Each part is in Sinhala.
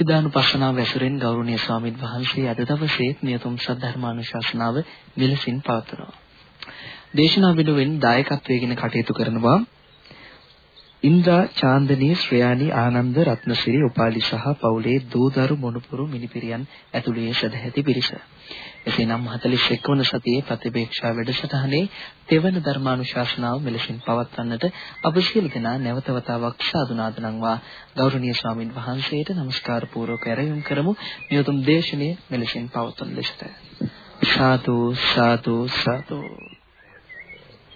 නිබ්බිදානුපස්සනාව ඇසුරෙන් ගෞරවනීය ස්වාමින් වහන්සේ අද දවසේ නියතුම් සද්ධර්මානුශාසනාව මෙලෙසින් පවත්වනවා. දේශනා විනුවෙන් දායකත්වයෙන් කටයුතු කරනවා ඉන්ද්‍රා චාන්දනී ශ්‍රයානි ආනන්ද රත්නසිරි උපාලි සහ පවුලේ දූදරු මොනුපුරු මිනිපිරියන් ඇතුළේ සදැහැති පිරිස. එසේනම් 41 වන සතියේ ප්‍රතිවේක්ෂා වැඩසටහනේ තෙවන ධර්මානුශාසනාව මෙලෙසින් පවත්වන්නට අප සියලු දෙනා නැවත වතාවක් සාදුනාද නම්වා ගෞරවනීය ස්වාමින් වහන්සේට নমස්කාර පූර්වක ඇරයුම් කරමු. මේ උතුම් දේශනය මෙලෙසින් පවත්වන ලෙසට. සාදු සාදු සාදු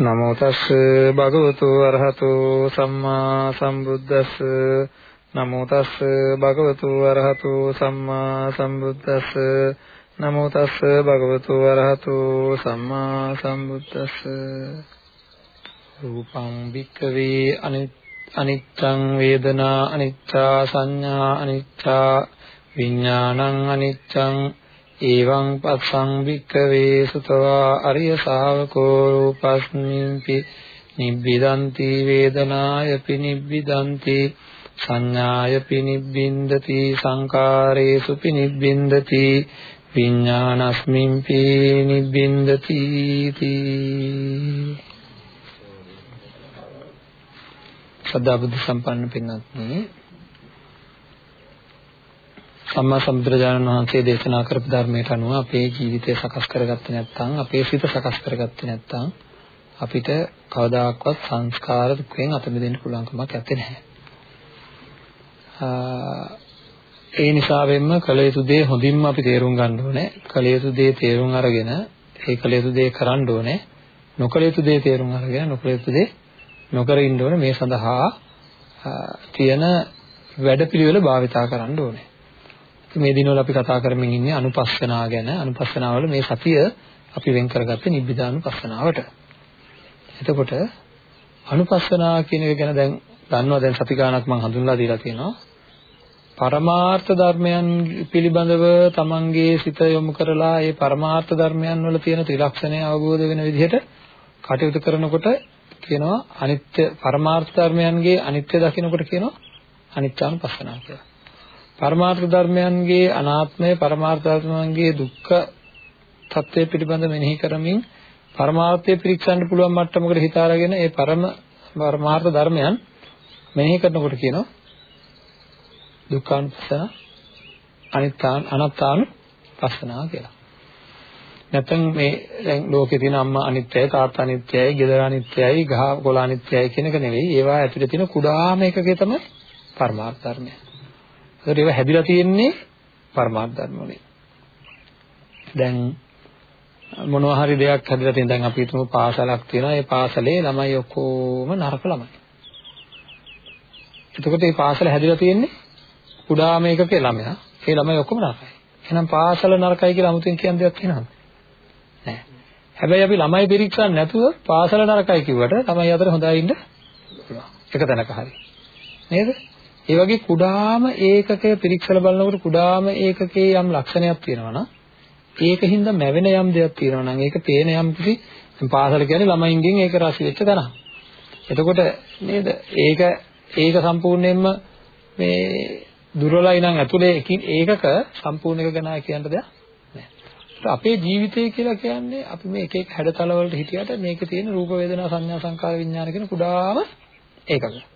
නමෝ තස් භගවතු අරහතෝ සම්මා සම්බුද්දස්ස නමෝ තස් භගවතු අරහතෝ සම්මා සම්බුද්දස්ස නමෝ තස් භගවතු අරහතෝ සම්මා සම්බුද්දස්ස රූපං වික්කවේ අනිච්ඡං වේදනා අනිච්චා සංඥා අනිච්චා විඥානං අනිච්ඡං එවං පස්සං වික්කවේ සුතවා අරිය ශාවකෝ රූපස්මින්පි නිබ්බිදන්ති වේදනායපි නිබ්බිදන්ති සංඥායපි නිබ්බින්දති සංකාරේසුපි නිබ්බින්දති විඥානස්මින්පි නිබ්බින්දති සදා බුද්ධ සම්පන්න පින්වත්නි සම්මා සම්බුදුරජාණන් වහන්සේ දේශනා කරපු ධර්මයට අනුව අපේ ජීවිතය සකස් කරගත්තේ නැත්නම් අපේ සිත සකස් කරගත්තේ නැත්නම් අපිට කවදාකවත් සංස්කාර දුකෙන් අත මිදෙන්න පුළුවන්කමක් නැත්තේ නැහැ. ඒ නිසා වෙන්න කළ යුතු දේ හොඳින්ම අපි තේරුම් ගන්න ඕනේ. කළ යුතු දේ තේරුම් අරගෙන ඒ කළ යුතු දේ කරන්න ඕනේ. නොකළ යුතු දේ තේරුම් අරගෙන නොකළ යුතු දේ නොකර ඉන්න ඕනේ. මේ සඳහා තියෙන වැඩපිළිවෙල භාවිතා කරන්න ඕනේ. මේ දිනවල අපි කතා කරමින් ඉන්නේ අනුපස්සනා ගැන. අනුපස්සනාවල මේ සතිය අපි වෙන් කරගත්තේ නිබ්බිදානුපස්සනාවට. එතකොට අනුපස්සනා කියන එක ගැන දැන් දන්නවා දැන් සති ගානක් මම හඳුන්ලා දීලා තියෙනවා. පරමාර්ථ ධර්මයන් පිළිබඳව තමන්ගේ සිත යොමු කරලා ඒ පරමාර්ථ ධර්මයන් වල තියෙන ත්‍රිලක්ෂණය අවබෝධ වෙන විදිහට කටයුතු කරනකොට කියනවා අනිත්‍ය පරමාර්ථ ධර්මයන්ගේ අනිත්‍ය දකිනකොට කියනවා අනිත්‍යානුපස්සනා කියලා. පරමාර්ථ ධර්මයන්ගේ අනාත්මය පරමාර්ථ ධර්මයන්ගේ දුක්ඛ தත්ත්වය පිළිබඳ මෙනෙහි කරමින් පරමාර්ථය පිරික්සන්න පුළුවන් මට්ටමකට හිත අරගෙන ඒ පරම පරමාර්ථ ධර්මයන් මෙනෙහි කරනකොට කියනවා දුක්ඛානුපස්සන අනිත්‍යාන අනාත්තාන පස්සනා කියලා. නැත්නම් මේ දැන් ලෝකේ තියෙන අම්මා අනිත්‍යයි තාත්තා අනිත්‍යයි ගෙදර අනිත්‍යයි ගහ කොළ අනිත්‍යයි කියන එක නෙවෙයි ඒවා ඇතුලේ තියෙන කුඩාම එකකේ තමයි පරමාර්ථ ධර්මය. ඒකට ඒවා හැදිලා තියෙන්නේ පරමාර්ථ ධර්ම වලින්. දැන් මොනවා හරි දෙයක් හැදිලා තියෙන දැන් අපි හිතමු පාසලක් තියෙනවා ඒ පාසලේ ළමයි ඔක්කොම නරක ළමයි. එතකොට මේ පාසල හැදිලා තියෙන්නේ කුඩා මේකකේ ළමයා. ඒ ළමයි ඔක්කොම නරකයි. එහෙනම් පාසල නරකයි කියලා 아무තෙන් කියන දෙයක් තියෙනවද? නැහැ. හැබැයි අපි ළමයි පිරික්සන්නේ නැතුව පාසල නරකයි කිව්වට ළමයි අතර හොඳයි ඉන්න පුළුවන්. එක තැනක හරි. නේද? ඒ වගේ කුඩාම ඒකකය පිරික්සලා බලනකොට කුඩාම ඒකකයේ යම් ලක්ෂණයක් තියෙනවා නම් ඒකින්ද මැවෙන යම් දෙයක් තියෙනවා නම් ඒක පේන යම් කිසි පාසල කියන්නේ ළමයින්ගෙන් ඒක රසි වෙච්ච තැනක්. එතකොට නේද? ඒක ඒක සම්පූර්ණයෙන්ම මේ දුර්වලයි නම් ඇතුලේ ඒකක සම්පූර්ණ එක ගැන කියන්න දෙයක් නැහැ. අපේ ජීවිතය කියලා කියන්නේ අපි මේ එක එක හැඩතල වලට හිටියට මේකේ තියෙන රූප වේදනා සංඥා සංකාර විඥාන කියන කුඩාම ඒකක.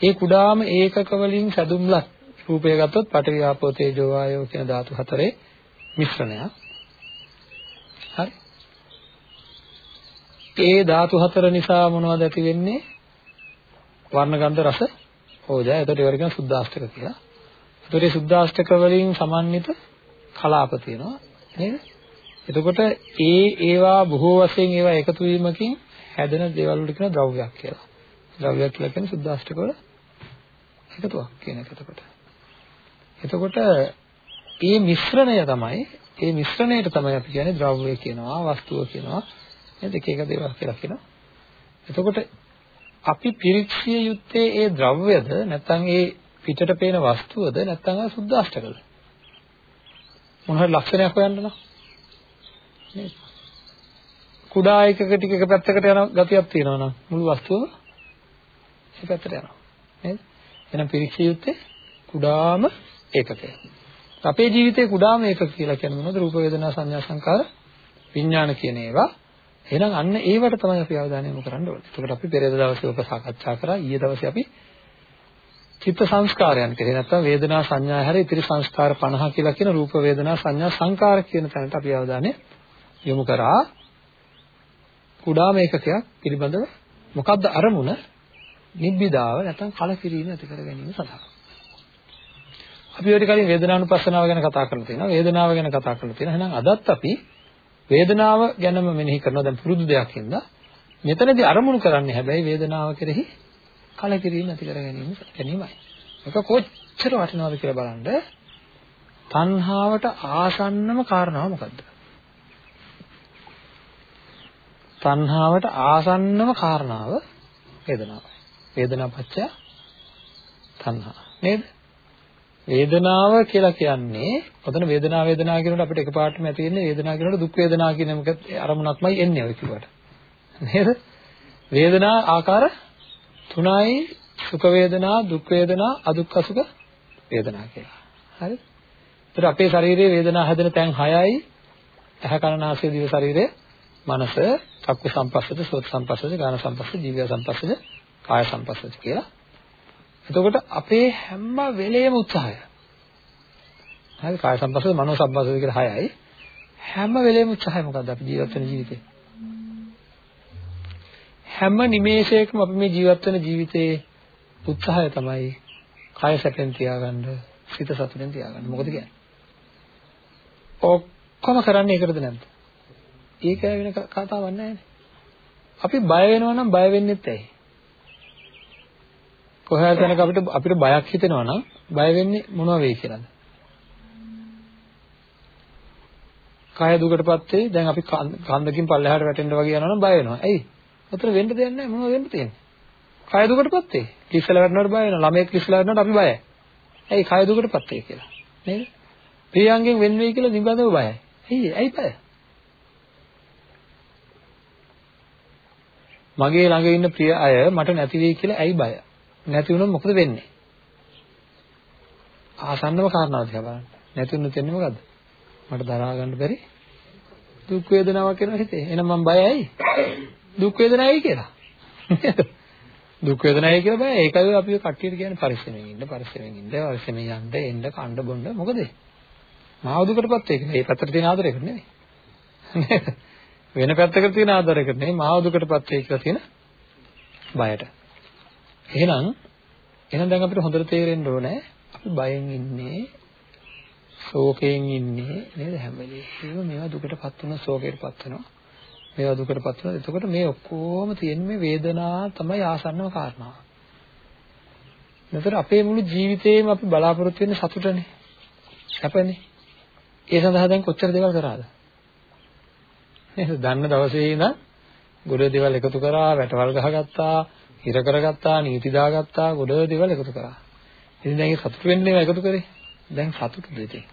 ඒ කුඩාම ඒකක වලින් සැදුම්ලත් රූපය ගත්තොත් පඨවි ආපෝ තේජෝ වායෝ කියන ධාතු හතරේ මිශ්‍රණයක්. හරි. ඒ ධාතු හතර නිසා මොනවද ඇති වෙන්නේ? වර්ණ ගන්ධ රස ඕජා. එතකොට ඒවට කියන සුද්ධාෂ්ටක කියලා. එතකොට මේ සුද්ධාෂ්ටක වලින් සමන්විත කලාප තියෙනවා නේද? එතකොට ඒ ඒවා බොහෝ වශයෙන් ඒවා එකතු වීමකින් හැදෙන දේවල් වලට කියන ද්‍රව්‍යයක් කියලා. ද්‍රව්‍යයක් කියලා කියන්නේ සුද්ධාෂ්ටක වල එකතුවක් කියන එක එතකොට. එතකොට ඒ මිශ්‍රණය තමයි ඒ මිශ්‍රණයට තමයි අපි කියන්නේ ද්‍රව්‍ය කියනවා වස්තුව කියනවා නේද එක එක දේවල් කියලා කියනවා. එතකොට අපි පිරික්සිය යුත්තේ ඒ ද්‍රව්‍යද නැත්නම් ඒ පිටට පේන වස්තුවද නැත්නම් ආ සුද්ධාෂ්ටකද? මොන හරි ලක්ෂණයක් හොයන්න නම් නේද? කුඩා එකක ටික එක පැත්තකට යන ගතියක් තියෙනවා නම් මුළු වස්තුවම ඒ පැත්තට යනවා නේද? එහෙනම් පිරික්සිය යුත්තේ කුඩාම ඒකකය. අපේ ජීවිතේ කුඩාම ඒකක කියලා කියන්නේ මොනවද? රූප වේදනා සංඥා සංකාර විඥාන කියන ඒවා. එහෙනම් අන්න ඒවට තමයි අපි අවධානය යොමු කරන්න ඕනේ. එතකොට අපි පෙරේද දවසේ ඔක සාකච්ඡා කරා. ඊයේ දවසේ අපි චිත්ත සංස්කාරයන් කෙරේ නැත්නම් වේදනා සංඥා හැර ඉතිරි සංස්කාර 50 කියලා කියන රූප වේදනා සංඥා සංකාර කියන තැනට අපි අවධානය යොමු කරා. කුඩාම ඒකකයක් පිළිබඳව මොකද්ද අරමුණ? නිබ්බිදාව නැත්නම් කලකිරීම ඇති කර ගැනීම සඳහා. අපි ඔය කලින් වේදනානුපස්සනාව ගැන කතා කරලා තියෙනවා. වේදනාව ගැන කතා කරලා තියෙනවා. එහෙනම් අදත් අපි වේදනාව ගැනම මෙනෙහි කරනවා. දැන් පුරුදු දෙයක් හින්දා මෙතනදී අරමුණු කරන්නේ හැබැයි වේදනාව කෙරෙහි කලකිරීම ඇති කර ගැනීම ගැනීමයි. ඒක කොච්චර වටිනවද කියලා බලන්න. තණ්හාවට ආසන්නම කාරණාව මොකද්ද? තණ්හාවට ආසන්නම කාරණාව වේදනාවයි. වේදනාපච්චය තණ්හා. නේද? වේදනාව කියලා කියන්නේ ඔතන වේදනාව වේදනාව කියනකොට අපිට එකපාරටම ඇති වෙන්නේ වේදනාව කියනකොට දුක් වේදනා කියන එක අරමුණක්මයි එන්නේ ඔය කිව්වට. නේද? වේදනා ආකාර තුනයි සුඛ වේදනා, දුක් වේදනා, අදුක්ඛ සුඛ වේදනා කියලා. හරිද? ඒතර අපේ ශරීරයේ වේදනා හැදෙන තැන් 6යි. ඇහ කන නාසය දිව ශරීරය, මනස, චක්කු සම්පස්සද, සෝත සම්පස්සද, ගාන සම්පස්සද, ජීව සම්පස්සද, කාය සම්පස්සද කියලා. එතකොට අපේ හැම වෙලේම උත්සාහය. හරි කාය සම්පස්සද, මනෝ සම්පස්සද කියලා 6යි. හැම වෙලේම උත්සාහය මොකද්ද අපි ජීවත් වෙන ජීවිතේ? හැම නිමේෂයකම අපි මේ ජීවත් වෙන ජීවිතයේ උත්සාහය තමයි කය සැපෙන් තියාගන්න, සිත සතුටෙන් තියාගන්න. මොකද කියන්නේ? ඔක්කොම කරන්නේ ඒකටද නැද්ද? ඒක වෙන කතාවක් නැහැ අපි බය වෙනවා නම් බය වෙන්නෙත් ඇයි? කොහේ තැනක අපිට අපිට බයක් හිතෙනවා නම් බය වෙන්නේ මොනවා වෙයි කියලාද? කය දුකටපත් වෙයි. දැන් අපි කන්දකින් පල්ලෙහාට වැටෙන්න වගේ යනවා නම් බය වෙනවා. ඇයි? උතර වෙන්න දෙයක් නැහැ මොනවද වෙන්න තියෙන්නේ? කය දුකටපත් වෙයි. කිස්සලා වැටෙනවට බය වෙනවා. ළමයෙක් කිස්සලා වැටෙනවට අපි බයයි. ඇයි කය දුකටපත් වෙයි කියලා. නේද? ප්‍රියංගෙන් වෙන් වෙයි කියලා නිබඳව බයයි. ඇයි? ඇයි බය? මගේ ළඟ ඉන්න ප්‍රිය අය මට නැති වෙයි කියලා ඇයි බය? නැති වුණොත් මොකද වෙන්නේ? ආසන්නම කාරණාව දිහා බලන්න. නැති වුණොත් වෙන්නේ මොකද්ද? මට දරා ගන්න බැරි දුක් වේදනාවක් එනවා හිතේ. එහෙනම් මම බයයි. දුක් වේදනায়යි කියලා. දුක් වේදනায়යි කියලා බෑ. ඒකයි අපි කට්ටියට කියන්නේ පරිස්සමෙන් ඉන්න, පරිස්සමෙන් ඉන්න, පරිස්සමෙන් යන්න, එන්න, කන්න බොන්න මොකද? මාව දුකටපත් වෙන්නේ. මේ පැත්තට තියෙන ආදරයකට නෙමෙයි. වෙන පැත්තකට තියෙන ආදරයකට නෙමෙයි, මාව දුකටපත් වෙයි කියලා තියෙන බයට. එහෙනම් එහෙනම් දැන් අපිට හොඳට තේරෙන්න ඕනේ අපි බයෙන් ඉන්නේ ශෝකයෙන් ඉන්නේ නේද හැම වෙලේම මේවා දුකටපත් වෙන ශෝකයටපත් වෙනවා මේවා දුකටපත් වෙනවා. එතකොට මේ ඔක්කොම තියෙන මේ වේදනාව තමයි ආසන්නම කාරණාව. මෙතන අපේ මුළු ජීවිතේම අපි බලාපොරොත්තු වෙන්නේ සතුටනේ. හැපනේ. ඒ සඳහා දැන් කොච්චර දේවල් කරාද? නේද? දන්න දවසේ ඉඳන් ගොඩ දේවල් එකතු කරා, වැටවල් ගහගත්තා, හිර කරගත්තා, නීති දාගත්තා, ගොඩ දේවල් එකතු කරා. ඉතින් දැන් ඒ සතුට වෙන්නේ එකතු කරේ. දැන් සතුටුද ඉතින්?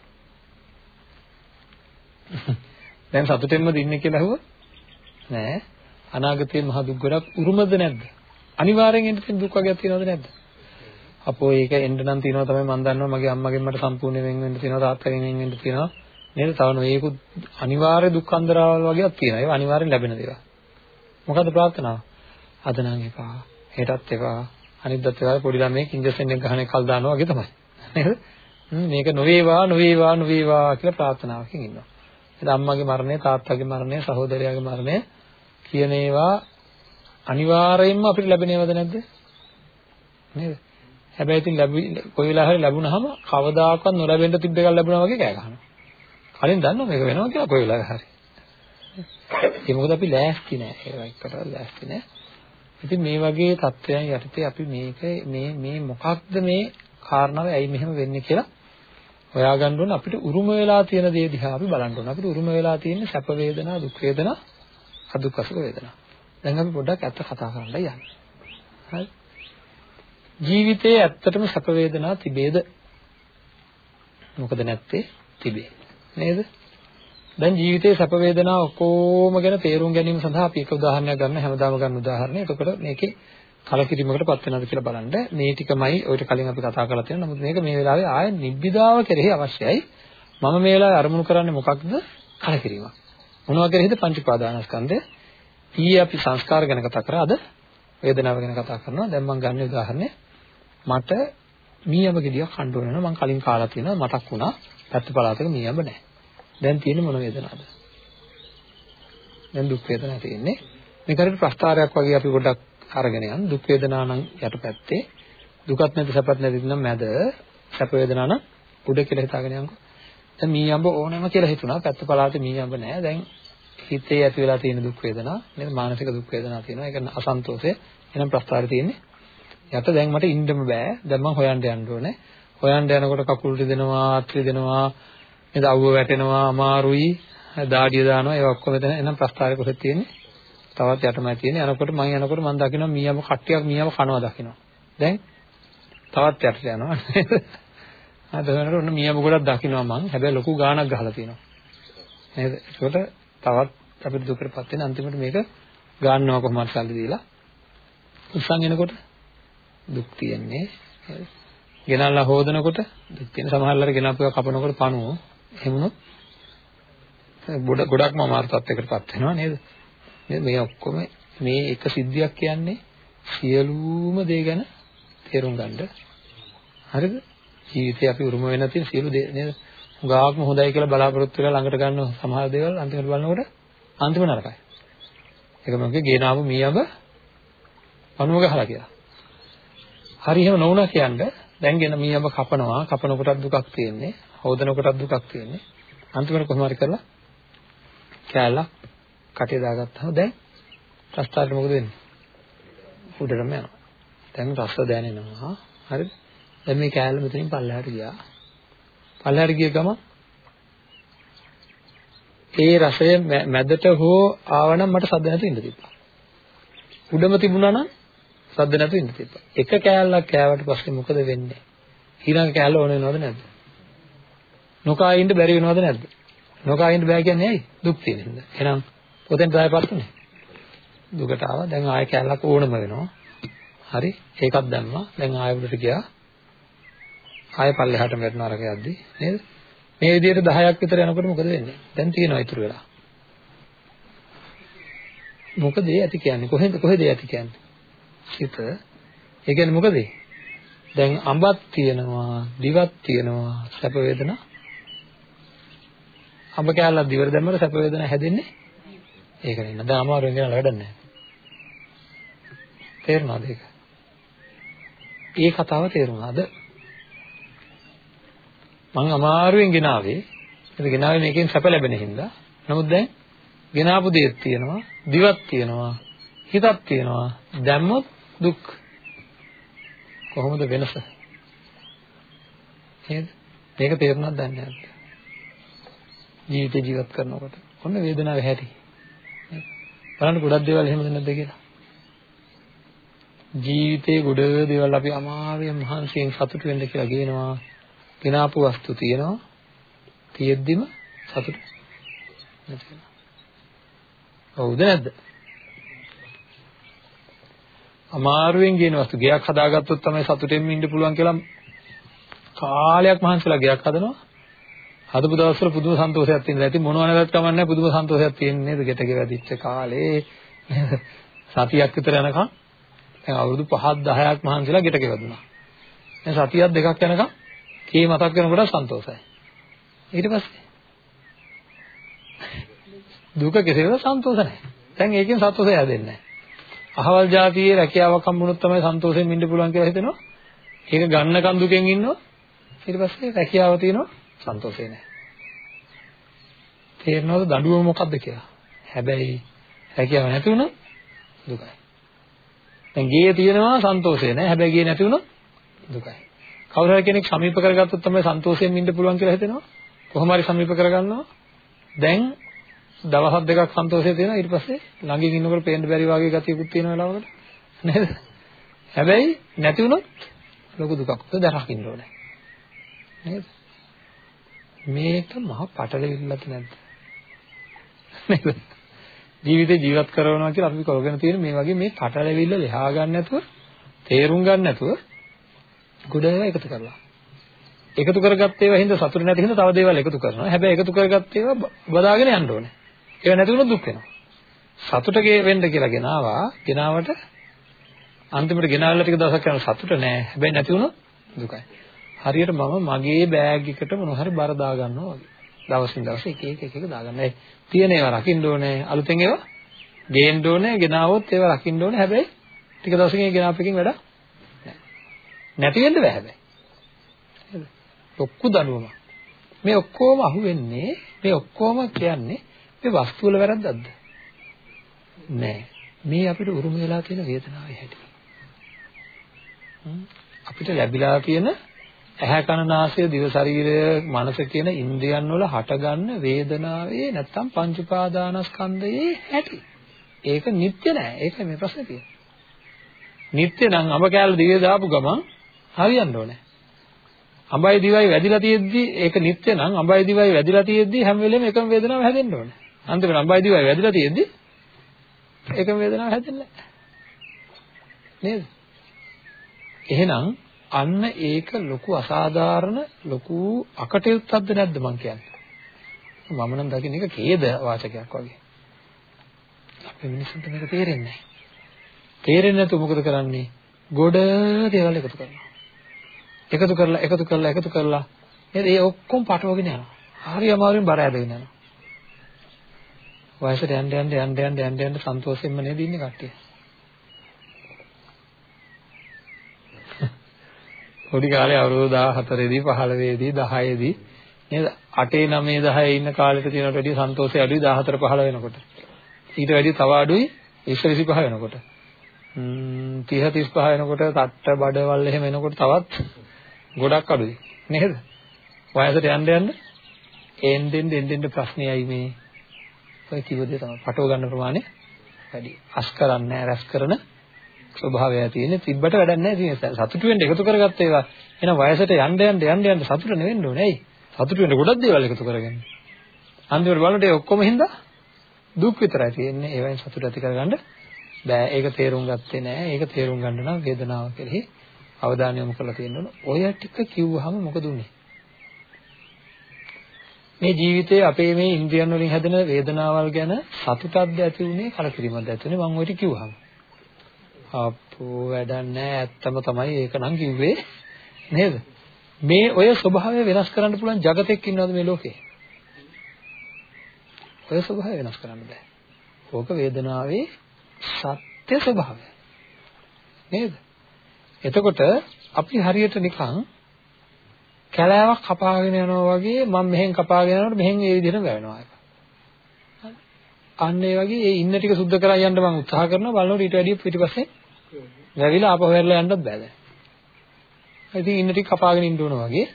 දැන් සතුටෙන්ම දින්නේ කියලා අහුවා නෑ. අනාගතයේ මහ දුක් ගොඩක් උරුමද නැද්ද? අනිවාර්යෙන් එන්න තියෙන දුක් වර්ගයක් තියෙනවද නැද්ද? අපෝ ඒක එන්න නම් තියෙනවා තමයි මම දන්නවා මගේ අම්මගෙන් මට සම්පූර්ණ වෙන් වෙන්න තියෙනවා තාත්තගෙන් වෙන් වෙන්න තියෙනවා නේද? තව මේකුත් අනිවාර්ය දුක් අන්දරාවල් වගේක් තියෙනවා. ඒක අනිවාර්යෙන් ලැබෙන දේවල්. මොකද්ද ප්‍රාර්ථනාව? අද නම් එපා. හෙටත් එපා. අනිද්දාත් එපා. පොඩි ළමයෙක් ඉන්ජෙක්ෂන් එක ගහන කල් දානවා වගේ තමයි. නේද? මේක නොවේවා නොවේවා නොවේවා කියලා ප්‍රාර්ථනාවකින් ඉන්නවා. එතන අම්මගේ මරණය, තාත්තගේ මරණය, සහෝදරයාගේ මරණය කියන ඒවා අනිවාර්යයෙන්ම අපිට ලැබෙන ඒවාද නැද්ද? නේද? හැබැයි ඉතින් ලැබි කොයි වෙලාව හරි ලැබුණාම කවදාකවත් නොලැබෙන්න තිබ්බ එකක් ලැබුණා වගේ කෑ ගහනවා. කලින් දන්නවා මේක වෙනවා කියලා කොයි වෙලාවක හරි. ඒ මොකද අපි ලෑස්ති නෑ. ඒක එක්කට ලෑස්ති නෑ. ඉතින් මේ වගේ තත්ත්වයන් යටතේ අපි මේක මේ මේ මොකක්ද මේ කාරණාව ඇයි මෙහෙම වෙන්නේ කියලා හොයාගන්න ඕන අපිට උරුම වෙලා තියෙන දේ දිහා අපි බලන්න ඕන. අපිට උරුම වෙලා තියෙන සැප වේදනා, දුක් වේදනා, අදුක්කසක වේදනා. දැන් අපි පොඩ්ඩක් ඇත්ත කතා කරන්න යන්නේ. හරි. ජීවිතයේ ඇත්තටම සැප වේදනා තිබේද? මොකද නැත්තේ? තිබේ. නේද? දැන් ජීවිතයේ සැප වේදනා ඔක්කොම ගැන තේරුම් ගැනීම සඳහා අපි එක උදාහරණයක් ගන්න හැමදාම ගන්න උදාහරණය. එතකොට මේකේ කලකිරීමකටපත් වෙනවද කියලා බලන්න. මේ ටිකමයි ඔයිට කලින් අපි කතා කරලා තියෙනවා. නමුත් මේක මේ වෙලාවේ ආය නිබ්බිදාව කෙරෙහි අවශ්‍යයි. මම මේ වෙලාවේ අරමුණු කරන්නේ මොකක්ද? කලකිරීමක්. මොනවා කෙරෙහිද? පංච උපාදානස්කන්ධය. ඊයේ අපි සංස්කාර ගැන කතා කරා. අද වේදනාව ගැන කතා කරනවා. දැන් මම ගන්න උදාහරණය මට මීයඹ ගෙඩියක් කන්න ඕන වෙනවා. මම කලින් කාලා තියෙනවා මතක් වුණා. පැත්ත පළාතක මීයඹ නැහැ. දැන් තියෙන්නේ මොන වේදනාවද? දැන් දුක් වේදනාවක් තියෙන්නේ. මේක හරියට ප්‍රස්තාරයක් වගේ අපි පොඩ්ඩක් අරගෙන යන දුක් වේදනා නම් යටපැත්තේ දුකත් නැති සැපත් නැති නම් මැද සැප වේදනා නම් උඩ කියලා හිතාගෙන යනකො. දැන් මීයඹ ඕනෙම කියලා හිතුණා. පැත්ත පළාතේ මීයඹ නැහැ. දැන් හිතේ ඇති වෙලා තියෙන දුක් වේදනා නේද? මානසික දුක් වේදනා තියෙනවා. ඒක අසන්තෝෂය. එහෙනම් ප්‍රස්තාරය තියෙන්නේ යට දැන් මට ඉන්නම බෑ. දැන් මම හොයන්න යන්න ඕනේ. හොයන්න යනකොට කකුල් රිදෙනවා, අත් රිදෙනවා, නේද? අවුව වැටෙනවා, අමාරුයි, දාඩිය දානවා. ඒක ඔක්කොම එතන එනම් ප්‍රස්තාරය කොහෙද තියෙන්නේ? තවත් යටමයි තියෙන්නේ. යනකොට මම යනකොට මම දකිනවා මීයම කට්ටියක් මීයම කනවා දකිනවා. දැන් තවත් යටට යනවා නේද? අද වෙනකොට ඔන්න මීයම ගොඩක් දකිනවා මං. හැබැයි ලොකු ගාණක් ගහලා තියෙනවා. නේද? ඒකට තවත් අපිට දුකටපත් වෙන අන්තිමට මේක ගන්නවා කොහොමද සල්ලි දීලා. උස්සන් එනකොට දුක් තියෙන්නේ. ගෙනල්ලා හොදනකොට දුක් තියෙන සමහරවල් ගෙනල්පුවා කපනකොට පණුව. එහෙමුණොත් ගොඩක්ම අමාරු තත්යකටපත් වෙනවා නේද? නේද මේ ඔක්කොම මේ එක සිද්ධියක් කියන්නේ සියලුම දේ ගැන තේරුම් ගන්න. හරිද? ජීවිතේ අපි උරුම වෙන තියෙන සියලු දේ නේද? හුඟාක්ම හොඳයි කියලා බලාපොරොත්තු වෙලා ළඟට ගන්න සමහර දේවල් අන්තිමට බලනකොට අන්තිම නරකයි. ඒක මම කිය ගේනාව මීයඹ පණුව ගහලා කියලා. හරි එහෙම නොවුණා කියන්නේ දැන් ගෙන මීයඹ කපනවා කපන කොටත් දුකක් තියෙන්නේ හොදන කොටත් දුකක් තියෙන්නේ අන්තිමට කොහොම හරි කරලා කෑල්ලක් කටේ දාගත්තාම දැන් රස්තාවට මොකද වෙන්නේ? උඩටම යනවා. දැන් රස දැනෙනවා. හරිද? දැන් මේ කෑල්ල මෙතනින් පල්ලෙහාට ගියා. පල්ලෙහාට ගිය ගම ඒ රසය මැදට හෝ ආවනම් මට සද්ද නැතුව ඉන්න තිබ්බා. උඩම තිබුණා නම් සද්ද නැතුව ඉන්න තිබ්බා. එක කෑල්ලක් කෑවට පස්සේ මොකද වෙන්නේ? ඊළඟ කෑල්ල ඕන වෙනවද නැද්ද? නොකා ඉන්න බැරි වෙනවද නැද්ද? නොකා ඉන්න බෑ කියන්නේ ඇයි? දුක් තියෙන හින්දා. එහෙනම් පොතෙන් ප්‍රායපත් උනේ. දුකට ආවා. දැන් ආයෙ කැලලක් ඕනම වෙනවා. හරි. ඒකත් දැම්මා. දැන් ආයෙ උඩට ගියා. ආයෙ පල්ලෙහාට වැටෙන අරක යද්දි නේද? මේ විදිහට 10ක් විතර යනකොට මොකද වෙන්නේ? දැන් තියෙනවා ඉතුරු වෙලා. මොකද ඒ ඇති කියන්නේ? කොහෙන්ද කොහෙද ඇති කියන්නේ? හිත. ඒ කියන්නේ මොකද? දැන් අඹක් තියෙනවා, දිවක් තියෙනවා, සැප වේදනා. අඹ කැලලක් දිවර දැම්මම සැප වේදනා හැදෙන්නේ ඒක නෙන්න. දැන් අමාරුවෙන් ගෙනලා වැඩක් නැහැ. තේරුණාද ඒක? ඒ කතාව තේරුණාද? මම අමාරුවෙන් ගෙනාවේ. ඒක ගෙනාවේ මේකෙන් සැප ලැබෙන හින්දා. නමුත් දැන් ගෙනාපු දේත් තියෙනවා, දිවක් තියෙනවා, හිතක් තියෙනවා. දැම්මොත් දුක්. කොහොමද වෙනස? නේද? මේක තේරුණාද දන්නේ නැද්ද? ජීවිතේ ජීවත් කරනකොට. ඔන්න වේදනාව හැටි. බලන්න ගොඩක් දේවල් එහෙමද නැද්ද කියලා. ජීවිතේ ගොඩ දේවල් අපි අමාරුවෙන් මහන්සියෙන් සතුටු වෙන්න කියලා කියනවා. පිනාපු වස්තු තියෙනවා. තියෙද්දිම සතුටු නැති වෙනවා. හවුද නැද්ද? අමාරුවෙන් කියන වස්තු ගයක් හදාගත්තොත් තමයි සතුටෙන් ඉන්න පුළුවන් කියලා කාලයක් මහන්සිලා ගයක් හදනවා. හදපු දවස්වල පුදුම සන්තෝෂයක් තියෙනවා. ඉතින් මොනව නැවත් කමන්නේ පුදුම සන්තෝෂයක් තියෙන්නේ නේද? ගෙට ගෙවදිච්ච කාලේ සතියක් විතර යනකම් දැන් අවුරුදු 5ක් 10ක් මහන්සිලා ගෙට ගෙවදුනා. දැන් සතියක් දෙකක් යනකම් කී මතක් වෙනකොට සන්තෝෂයි. ඊට පස්සේ දුක කෙසේද සන්තෝෂ නැහැ. දැන් ඒකෙන් සන්තෝෂය හැදෙන්නේ නැහැ. අහවල් જાතියේ රැකියාවක් හම්බුනොත් තමයි සන්තෝෂයෙන් ඉන්න පුළුවන් කියලා හිතෙනවා. ඒක ගන්නකම් දුකෙන් ඉන්නවා. ඊට පස්සේ රැකියාව තියෙනවා සන්තෝෂේ නැහැ. තේරෙනවද දඬුවම මොකද්ද කියලා? හැබැයි හැකියාව නැති වුණොත් දුකයි. දැන් ගේ තියෙනවා සන්තෝෂේ නැහැ. හැබැයි ගේ නැති වුණොත් දුකයි. කවුරු හරි කෙනෙක් සමීප කරගත්තොත් තමයි සන්තෝෂයෙන් ඉන්න පුළුවන් කියලා හිතෙනවා. කොහොම හරි සමීප කරගන්නවා. දැන් දවස් දෙකක් සන්තෝෂය තියෙනවා ඊට පස්සේ ළඟින් ඉන්නකොට පේන්න බැරි වගේ ගතියකුත් තියෙන වෙලාවකට නේද? හැබැයි නැති වුණොත් ලොකු දුකක් උද දරකින්න ඕනේ. නේද? මේක මහ පටලවිල්ලක් නැද්ද? නේද? ජීවිතේ ජීවත් කරනවා කියලා අපි කරගෙන තියෙන මේ වගේ මේ පටලවිල්ල ලෙහා ගන්න නැතුව තේරුම් ගන්න නැතුව ගොඩ ඒවා එකතු කරලා. එකතු කරගත්ත ඒවා හින්දා සතුට නැති හින්දා තව දේවල් එකතු කරනවා. හැබැයි එකතු කරගත්ත ඒවා බදාගෙන යන්න ඕනේ. ඒව නැති වුණොත් දුක් වෙනවා. සතුටගේ වෙන්න කියලා ගෙනාවා. ගෙනාවට අන්තිමට ගෙනාවලා ටික දවසක් යනකොට සතුට නෑ. හැබැයි නැති වුණොත් දුකයි. හරියට මම මගේ බෑග් එකට මොනවා හරි බර දා ගන්නවා වගේ. දවසින් දවස එක එක එක එක දාගන්න. ඒ තියෙන ඒවා රකින්න ඕනේ. අලුතෙන් ඒවා ගේන්න ඕනේ. ගෙනාවොත් ඒවා රකින්න ඕනේ. හැබැයි ටික දවසකින් ගෙනාපෙකින් වැඩ නැති වෙන්න බෑ හැබැයි. නේද? ලොක්කු දනුවම. මේ ඔක්කොම අහුවෙන්නේ මේ ඔක්කොම කියන්නේ මේ වස්තු වල වැරද්දක්ද? නෑ. මේ අපිට උරුම වෙලා තියෙන වේදනාවේ හැටි. අපිට ලැබිලා තියෙන ඇහැ කන නාසය දිව ශරීරය මනස කියන ඉන්ද්‍රියන් වල හටගන්න වේදනාවේ නැත්තම් පංච උපාදානස්කන්ධයේ හැටි. ඒක නිත්‍ය නෑ. ඒකයි මේ ප්‍රශ්නේ තියෙන්නේ. නිත්‍ය නම් අඹ කෑල්ල දිවේ දාපු ගමන් හරියන්න ඕනේ. අඹයි දිවයි වැදිලා තියෙද්දි ඒක නිත්‍ය නම් අඹයි දිවයි වැදිලා තියෙද්දි හැම වෙලෙම එකම වේදනාව හැදෙන්න ඕනේ. අන්තිමට අඹයි දිවයි වැදිලා තියෙද්දි එකම වේදනාව හැදෙන්නේ නැහැ. නේද? එහෙනම් අන්න ඒක ලොකු අසාධාරණ ලොකු අකටයුත්තක්ද නැද්ද මං කියන්නේ. මම නම් දකින්න එක ඛේද වාචකයක් වගේ. අපේ මිනිස්සුන්ට මේක තේරෙන්නේ නැහැ. තේරෙන්නේ නැතු මොකද කරන්නේ? ගොඩ දේවල් එකතු කරනවා. එකතු කරලා එකතු කරලා එකතු කරලා නේද? ඒ ඔක්කොම පටවගෙන යනවා. හරි අමාරුවෙන් බර ඇදගෙන යනවා. වයසට යන්න යන්න යන්න යන්න යන්න යන්න සන්තෝෂයෙන්ම නේද ඉන්නේ කට්ටිය. පොඩි කාලේ අවුරුදු 14 දී 15 දී 10 දී නේද 8 9 10 ඉන්න කාලෙට තියෙනට වැඩිය සන්තෝෂය අඩුයි 14 15 වෙනකොට. ඊට වැඩිය තව අඩුයි 20 25 වෙනකොට. ම්ම් 30 35 වෙනකොට තට්ට බඩවල් එහෙම එනකොට තවත් ගොඩක් අඩුයි. නේද? වයසට යන්න යන්න එන්නෙන් එන්නෙන් ප්‍රශ්නයයි මේ ඔය කිව්ව දේ තමයි. පටව ගන්න ප්‍රමාණය වැඩි. අස් කරන්නේ රැස් කරන ස්වභාවය තියෙන්නේ තිබ්බට වැඩක් නැහැ. ඉතින් සතුටු වෙන්න එකතු කරගත්ත ඒවා. එහෙනම් වයසට යන්න යන්න යන්න යන්න සතුට නෙවෙන්න ඕනේ. ඇයි? සතුටු වෙන්න ගොඩක් දේවල් එකතු කරගන්න. අන්තිමට බලනකොට ඒ ඔක්කොම හින්දා දුක් විතරයි තියෙන්නේ. ඒවෙන් සතුට ඇති කරගන්න බෑ. ඒක තේරුම් ගත්තේ නැහැ. ඒක තේරුම් ගන්න නම් වේදනාව කෙරෙහි අවධානය යොමු කරලා තියෙන්න ඕන. ඔය ටික කිව්වහම මොකද උනේ? මේ ජීවිතයේ අපේ මේ ඉන්ද්‍රියන් වලින් හැදෙන වේදනාවල් ගැන සතුටක්ද ඇති උනේ කලකිරීමක්ද ඇති උනේ මම ඔය ටික කිව්වහම. අපෝ වැඩක් නැහැ ඇත්තම තමයි ඒක නම් කිව්වේ නේද? මේ ඔය ස්වභාවය වෙනස් කරන්න පුළුවන් జగතෙක් ඉන්නවද මේ ලෝකේ? ඔය ස්වභාවය වෙනස් කරන්න බෑ. ඕක වේදනාවේ සත්‍ය ස්වභාවය නේද? එතකොට අපි හරියට නිකන් කැලෑවක් කපාගෙන යනවා වගේ මම මෙහෙන් කපාගෙන යනකොට මෙහෙන් ඒ විදිහටම වැවෙනවා ඒක. අන්න ඒ වගේ ඒ ඉන්න ටික සුද්ධ කරලා යන්න මම උත්සාහ කරනවා බලනකොට ඊට වැඩිය පිටිපස්සේ වැවිලා ආපහු හැරලා යන්නත් බෑ දැන්. ඉතින් ඉන්න ටික කපාගෙන ඉන්න ඕන වගේ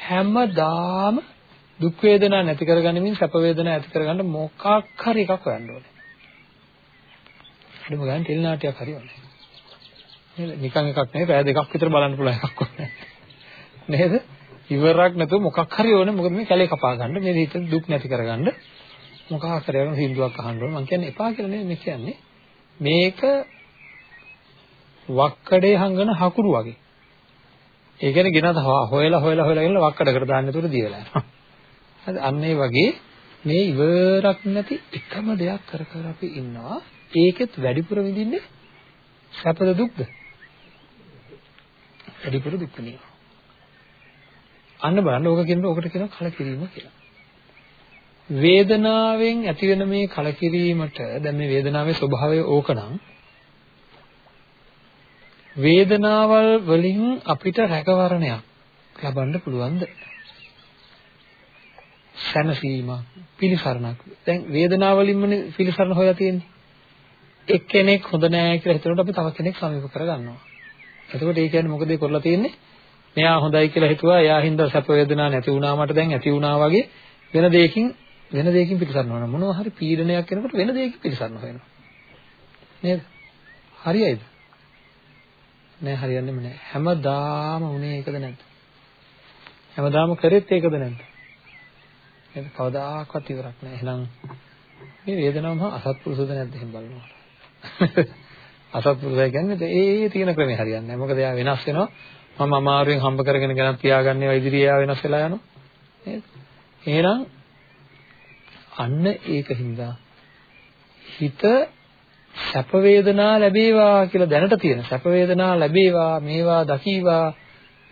හැමදාම දුක් වේදනා නැති කරගනිමින් සැප වේදනා ඇති කරගන්න මොකක් හරි එකක් හොයන්න ඕනේ. අදම ගන්න ටෙලි නාට්‍යයක් හරි ඕනේ. නේද? නිකන් එකක් නෙවෙයි පැය දෙකක් විතර බලන්න පුළුවන් එකක් ඕනේ. නේද? ඉවරක් නැතුව මොකක් හරි ඕනේ. මොකද මේ කැලේ කපා ගන්න මේ හිත දුක් නැති කරගන්න. මොකක් හරි යන සින්දුවක් අහන්න ඕනේ. මම කියන්නේ එපා කියලා නෙමෙයි. කියන්නේ මේක වක්කඩේ හංගන හකුරු වගේ. ඒ කියන්නේ ගෙනත් හොයලා හොයලා හොයලා ගෙනලා වක්කඩකට දාන්න තුර දියලා යනවා. හරි අන්න ඒ වගේ මේ ඉවරක් නැති එකම දෙයක් කර කර අපි ඉන්නවා. ඒකෙත් වැඩිපුර විඳින්නේ සැපද දුක්ද? වැඩිපුර දුක් විඳිනවා. අන්න බලන්න ඕක කියනකොට ඕකට කියනවා කලකිරීම කියලා. වේදනාවෙන් ඇති වෙන මේ කලකිරීමට දැන් මේ වේදනාවේ ස්වභාවය ඕකනම් වේදනාවල් වලින් අපිට රැකවරණයක් ලබන්න පුළුවන්ද? සැනසීම පිළිසරණක්. දැන් වේදනාවලින්මනේ පිළිසරණ හොයලා තියෙන්නේ. එක්කෙනෙක් හොඳ නෑ කියලා හිතනකොට අපි තව කෙනෙක් සමීප කරගන්නවා. එතකොට ඒ කියන්නේ මොකද ඒ කරලා තියෙන්නේ? මෙයා හොඳයි කියලා හිතුවා එයා හින්දා සැප වේදනා නැති වුණා මට දැන් ඇති වුණා වගේ වෙන දෙයකින් වෙන දෙයකින් පිළිසරනවා මොනවා හරි පීඩනයක් එනකොට වෙන දෙයකින් පිළිසරන හොයනවා නේද? හරියයිද? නෑ හරියන්නේම නෑ. හැමදාම උනේ ඒකද නැද්ද? හැමදාම කරෙත් ඒකද නැද්ද? නේද? කවදාකවත් ඉවරක් නෑ. එහෙනම් මේ වේදනාව මහා අසත්පුරුෂද නැද්ද එහෙම බලනකොට අසත්පුරුෂය කියන්නේ ඒ ඒ තියෙන ක්‍රමේ හරියන්නේ නැහැ මොකද එයා වෙනස් වෙනවා. මම අමාරුවෙන් හම්බ කරගෙන ගෙනත් තියාගන්නේවා ඉදිරියේ ආ වෙනස් වෙලා යනවා නේද එහෙනම් අන්න ඒකින්ද හිත සැප වේදනා ලැබේවා කියලා දැනට තියෙන සැප වේදනා ලැබේවා මේවා දකීවා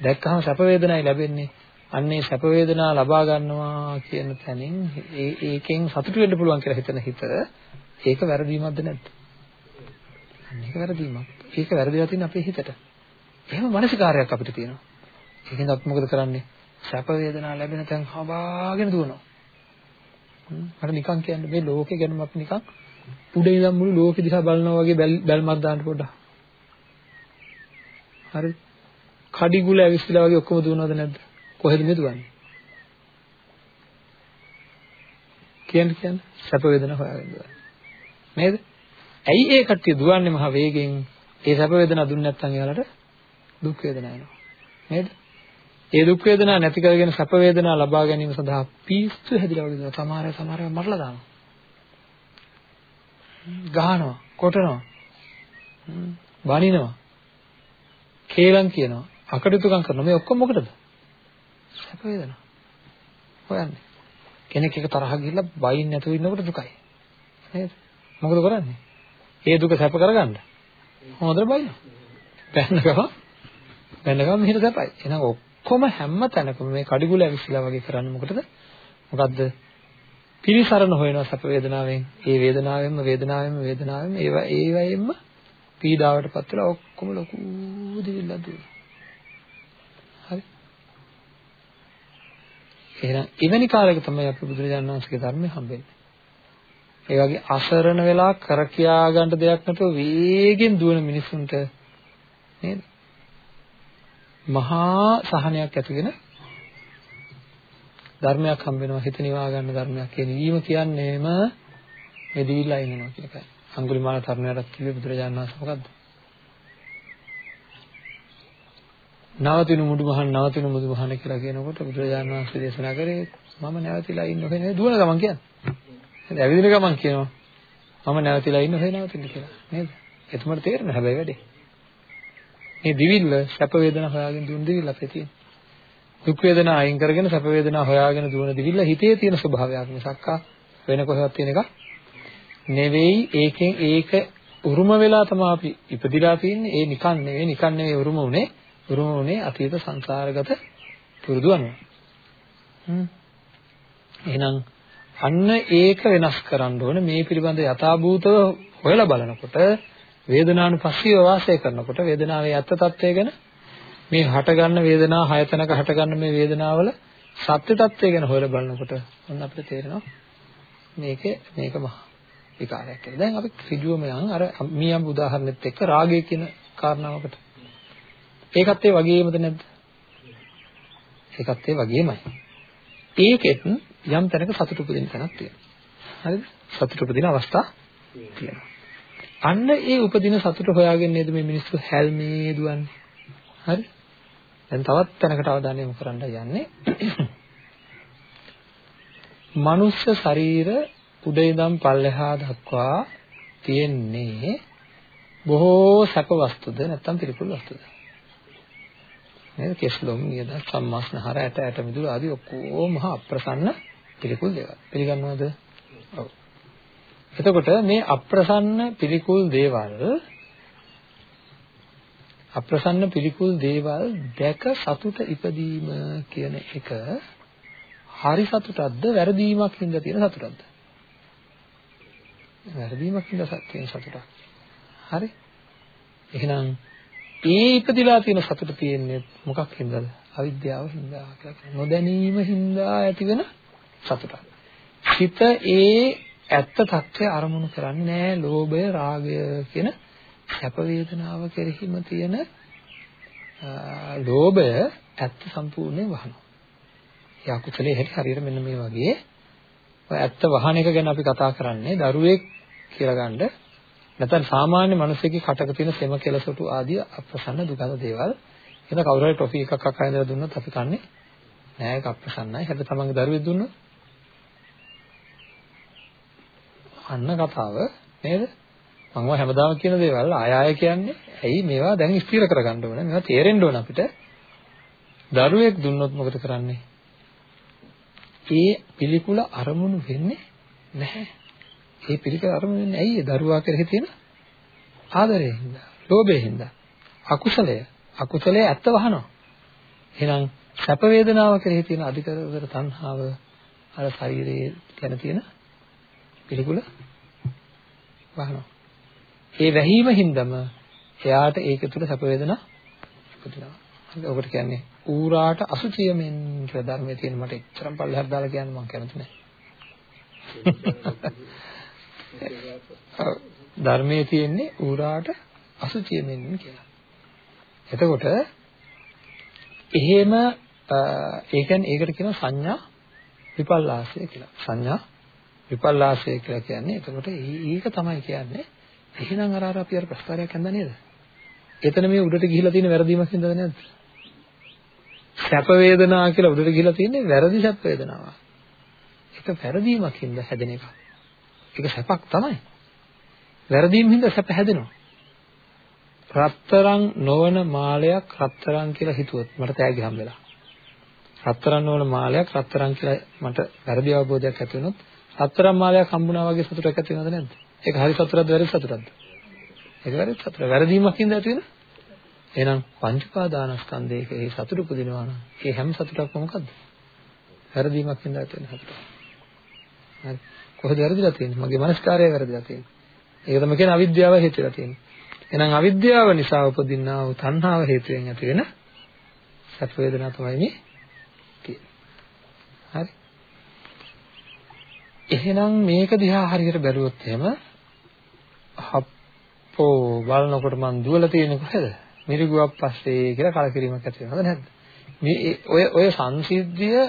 දැක්කම සැප වේදනයි ලැබෙන්නේ අන්නේ සැප වේදනා ලබා ගන්නවා කියන තැනින් ඒ ඒකෙන් සතුටු වෙන්න පුළුවන් කියලා හිතන හිත ඒක වැරදීමක්ද නැද්ද? ඒක වැරදීමක්. ඒක වැරදිලා තියෙන අපේ හිතට. එහෙම මානසිකාරයක් අපිට තියෙනවා. ඒකෙන්ද අපි මොකද කරන්නේ? සැප වේදනා ලැබෙන තැන් හබාගෙන දුවනවා. මට නිකන් කියන්න මේ ලෝකේ ගැනම අපි නිකන් උඩේ ඉඳන් මුළු ලෝකෙ දිහා බලනවා වගේ බැල්මක් දාන්න පොඩ්ඩක්. හරි. කඩිගුල ඇවිස්සලා වගේ ඔක්කොම දුවනවද නැද්ද? කොහෙද මේ දුවන්නේ? කියන්නේ කියන්නේ සැප වේදනා හොයාගෙන දුවන්නේ. නේද? ඇයි ඒ කට්ටිය දුවන්නේ මහ වේගෙන්? ඒ සැප වේදනා දුන්නේ නැත්නම් එයාලට දුක් වේදනා එනවා. නේද? ඒ දුක් වේදනා නැති කරගෙන සැප වේදනා ලබා ගැනීම සඳහා පිස්සු හැදිලා වගේ දුවනවා. සමහර අය සමහර අය මරලා දානවා. ගහනවා, කොටනවා. බනිනවා. කේලම් කියනවා. අකටයුතුකම් කරනවා. මේ ඔක්කොම මොකටද? සැප වේදනා. හොයන්නේ. කෙනෙක් එක තරහ ගිහිල්ලා බයින් නැතුව ඉන්නකොට දුකයි. නේද? මොකද කරන්නේ? ඒ දුක සැප කරගන්න. හොඳට බයින. බැන්න ගම බැන්න ගම මෙහෙට සැපයි. එහෙනම් ඔක්කොම හැම තැනකම මේ කඩිගුල ඇවිස්සලා වගේ කරන්නේ මොකටද? මොකද්ද? පිරිසරණ හොයනවා සැප වේදනාවෙන්. ඒ වේදනාවෙන්ම වේදනාවෙන්ම වේදනාවෙන්ම ඒවා ඒවයෙන්ම පීඩාවටපත් වෙලා ඔක්කොම ලොකු දෙවිල්ලක් දුවනවා. හරි. එහෙනම් එවැනි කාලයක තමයි අපි බුදුරජාණන් වහන්සේගේ ධර්මය හම්බෙන්නේ. ඒ වගේ අසරණ වෙලා කර කියා ගන්න දෙයක් නැතුව වේගෙන් දුවන මිනිසුන්ට නේද? මහා සහනයක් ඇතිගෙන ධර්මයක් හම්බ වෙනවා හිත නිවා ගන්න ධර්මයක් කියන වීම කියන්නේම මේ දිවිලා ඉන්නවා කියන එකයි. අඟුලිමාල තරුණයාට කිව්වේ බුදුරජාණන් වහන්සේ මොකද්ද? නවතිනු මුදුමහන් නවතිනු මුදුමහන කියලා කියනකොට බුදුරජාණන් වහන්සේ දේශනා කරේ මම නැවතිලා ඉන්න ඔහේ නේ දුවන ගමන් කියන්නේ. නේද? ඇවිදින ගමන් කියනවා මම නැවතිලා ඉන්න ඔහේ නවතින්න කියලා. නේද? එතකොට තේරෙනවා හැබැයි වැඩේ. මේ දිවිල්ල සැප වේදනා හොයාගෙන දුවන දිවිල්ල අපේ තියෙන්නේ. දුක් වේදනා අයින් කරගෙන සැප වේදනා හොයාගෙන දුවන දිවිල්ල හිතේ තියෙන ස්වභාවයක් මිසක් වෙන කොහෙවත් තියෙන එකක් නෙවෙයි. ඒකෙන් ඒක උරුම වෙලා තමයි අපි ඉපදිලා තියෙන්නේ. ඒ නිකන් නෙවෙයි නිකන් නෙවෙයි උරුම උනේ. උරුම උනේ අතීත සංසාරගත පුරුදු අනුව. හ්ම්. එහෙනම් අන්න ඒක වෙනස් කරන්න ඕනේ මේ පිළිබඳ යථාභූතව හොයලා බලනකොට වේදනානුපස්සීව වාසය කරනකොට වේදනාවේ ඇත්ත తත්වය ගැන මේ හටගන්න වේදනා හය තැනක හටගන්න මේ වේදනාවල සත්‍ය తත්වය ගැන හොයලා බලනකොට ඔන්න අපිට තේරෙනවා මේකේ මේක මහ විකාරයක් කියලා. දැන් අපි ඍජුවම යන් අර මීයම් උදාහරණෙත් එක්ක රාගය කියන කාරණාවකට. ඒකත් ඒ වගේමද නැද්ද? ඒකත් ඒ වගේමයි. ඒකෙත් යම් තැනක සතුට උපදින තැනක් තියෙනවා. හරිද? සතුට උපදින අවස්ථා තියෙනවා. අන්න ඒ උපදින සතුට හොයාගෙන නේද මේ මිනිස්සු හැල්මේ දුවන්නේ. හරි? දැන් තවත් තැනකට අවධානය යොමු කරන්න යන්නේ. මනුෂ්‍ය ශරීර උඩ ඉඳන් පල්ලෙහා දක්වා තියෙන්නේ බොහෝ සැප වස්තුද නැත්නම් පිළිකුල් වස්තුද? නේද? කෙස්ලොම් නියද සම්මාස්නහර ඇට ඇට මිදුළු ආදී ඔක්කොම මහා අප්‍රසන්න පිළිකුල් දේවල්. පිළිගන්නවද? ඔව්. එතකොට මේ අප්‍රසන්න පිළිකුල් දේවල් අප්‍රසන්න පිළිකුල් දේවල් දැක සතුට ඉපදීම කියන එක හරි සතුටක්ද වැරදීමක් හින්දා තියෙන සතුටක්ද? වැරදීමක් හින්දා තියෙන සතුටක්. හරි? එහෙනම් ඒ ඉපදිලා තියෙන සතුට තියෙන්නේ මොකක් හින්දාද? අවිද්‍යාව හින්දා කියලා කියනවා. නොදැනීම හින්දා ඇතිවෙන සතුටක්. හිත ඒ ඇත්ත తත්වය අරමුණු කරන්නේ නැහැ ලෝභය රාගය කියන සැප වේදනාව කෙරෙහිම තියෙන ලෝභය ඇත්ත සම්පූර්ණයෙන් වහනවා. ඒ අකුසලයේ හැටි හරියට මෙන්න මේ වගේ. ඔය ඇත්ත වහන එක ගැන අපි කතා කරන්නේ දරුවෙක් කියලා ගන්න. නැත්නම් සාමාන්‍ය මිනිසෙකගේ කටක තියෙන සෙම කෙලසොටු ආදී අප්‍රසන්න දුකද දේවල්. එතන කවුරු හරි ටොෆි එකක් අක්කා ඉඳලා දුන්නොත් අපි කන්නේ නෑ ඒක අප්‍රසන්නයි. හැබැයි තමන්ගේ දරුවෙක් දුන්නොත් අන්න කතාව. නේද? මම හැමදාම කියන දේවල් ආය ආය කියන්නේ. ඇයි මේවා දැන් ස්ථිර කරගන්න ඕනේ? මේවා තේරෙන්න ඕන අපිට. දරුවෙක් දුන්නොත් මොකද කරන්නේ? ඒ පිළිකුල අරමුණු වෙන්නේ නැහැ. ඒ පිළිකුල අරමුණු වෙන්නේ ඇයි? ඒ දරුවා කෙරෙහි තියෙන ආදරයෙන් හින්දා ලෝභයෙන් හින්දා අකුසලය. අකුසලයේ ඇත්ත වහනවා. එහෙනම් සැප වේදනාව කෙරෙහි තියෙන අධිකතර තණ්හාව අර ශරීරයේ ගැන තියෙන පිළිකුල වහනවා ඒ වැහිම හින්දම එයාට ඒක තුළ සැප වේදනා උපදිනවා. හරි ඔකට කියන්නේ ඌරාට අසුචියමෙන් කියලා ධර්මයේ තියෙන මට එච්චරම් පල්ලෙහාට දාලා කියන්න මම කැමති නැහැ. ධර්මයේ තියෙන්නේ ඌරාට අසුචියමෙන් කියලා. එතකොට එහෙම ඒ කියන්නේ ඒකට කියනවා සංඥා විපල්ලාසය කියලා. සංඥා විපල්ලාසය කියලා කියන්නේ එතකොට ඒක තමයි කියන්නේ එහෙනම් අර අර අපි අර ප්‍රස්තාරයක් හඳා නේද? එතන මේ උඩට ගිහිලා තියෙන වැරදීමක් හින්දාද නැද්ද? සැප වේදනා කියලා උඩට ගිහිලා තියෙන්නේ වැරදි සැප වේදනාවක්. ඒක වැරදීමක් හින්දා හැදෙන එකක්. ඒක සැපක් තමයි. වැරදීම් හින්දා සැප හැදෙනවා. රත්තරන් නොවන මාලයක් රත්තරන් කියලා හිතුවොත් මට තෑගි හම්බෙලා. රත්තරන් නොවන මාලයක් රත්තරන් කියලා මට වැරදි අවබෝධයක් ඇති වුණොත් රත්තරන් මාලයක් හම්බුණා වගේ සතුටක් ඇති වෙනවද නැද්ද? ඒක හරි සතුටක්ද වැරදි සතුටක්ද? ඒක වැරදි සතුට. වැරදීමක් හින්දා ඇති වෙන. එහෙනම් පංච උපාදානස්කන්ධයක ඒ සතුට උපදිනවා නම් ඒ හැම සතුටක්ම මොකද්ද? වැරදීමක් හින්දා ඇති වෙන සතුට. හරි. කොහෙද වැරදිලා තියෙන්නේ? මගේ මනස්කාරය වැරදිලා තියෙන්නේ. ඒක තමයි කියන්නේ අවිද්‍යාව හේතුලා තියෙන්නේ. එහෙනම් අවිද්‍යාව නිසා උපදින්නා වූ තණ්හාව හේතුවෙන් ඇති වෙන සැප වේදනා තමයි මේ තියෙන්නේ. හරි. එහෙනම් මේක දිහා හරියට බැලුවොත් එහෙම හප්පෝ බලනකොට මං දුවලා තියෙන්නේ කොහෙද? මිරිගුවක් පස්සේ කියලා කලකිරීමක් ඇති වෙනවද නැද්ද? මේ ඔය ඔය සංසිද්ධිය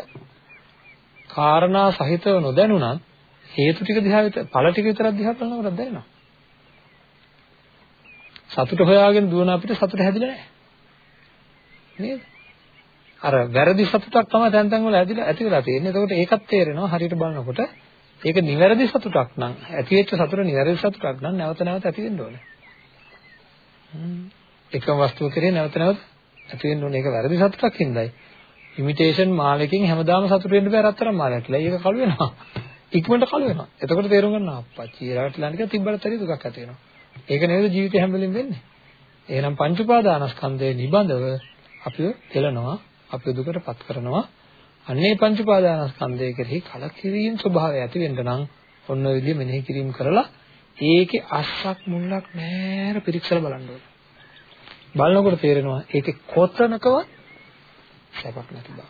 කාරණා සහිතව නොදැනුණත් හේතු ටික දිහා විතර ඵල ටික විතරක් දිහා බලනකොට දැනෙනවා. සතුට හොයාගෙන දුවන අපිට සතුට හැදිලා නැහැ. නේද? අර වැරදි සතුටක් තමයි තැන් තැන් වල ඇදිලා ඇති වෙලා තියෙන්නේ. එතකොට ඒකත් තේරෙනවා හරියට බලනකොට ඒක නිවැරදි සතුටක් නම් ඇතිවෙච්ච සතුට නිවැරදි සතුටක් නම් නැවත නැවත ඇති වෙන්න ඕනේ. එකම වස්තුව කෙරේ නැවත නැවත ඇති වෙන්න ඕනේ. ඒක වැරදි සතුටක් හින්දායි. ඉමිටේෂන් මාලකින් හැමදාම සතුට වෙන්න බෑ රත්තරන් මාලයක් කියලා. ඒක කළු වෙනවා. ඉක්මනට කළු වෙනවා. එතකොට තේරුම් ගන්න අප්පච්චි ඊළඟට ලානික තිබ්බට ඇති දුකක් ඇති වෙනවා. ඒක නේද ජීවිතේ හැම වෙලෙම වෙන්නේ. එහෙනම් පංච උපාදානස්කන්ධයේ නිබඳව අපිව තෙලනවා, අපිව දුකටපත් කරනවා. අන්නේ පංච උපාදානස්කන්ධය කෙරෙහි කලකිරීම ස්වභාවය ඇති වෙන්න නම් ඔන්න ඔය විදිහ මෙනෙහි කිරීම කරලා ඒකේ අස්සක් මුල්ලක් නෑර පිරික්සලා බලන්න ඕනේ. බලනකොට තේරෙනවා ඒකේ කොතනකවත් සැපක් නැති බව.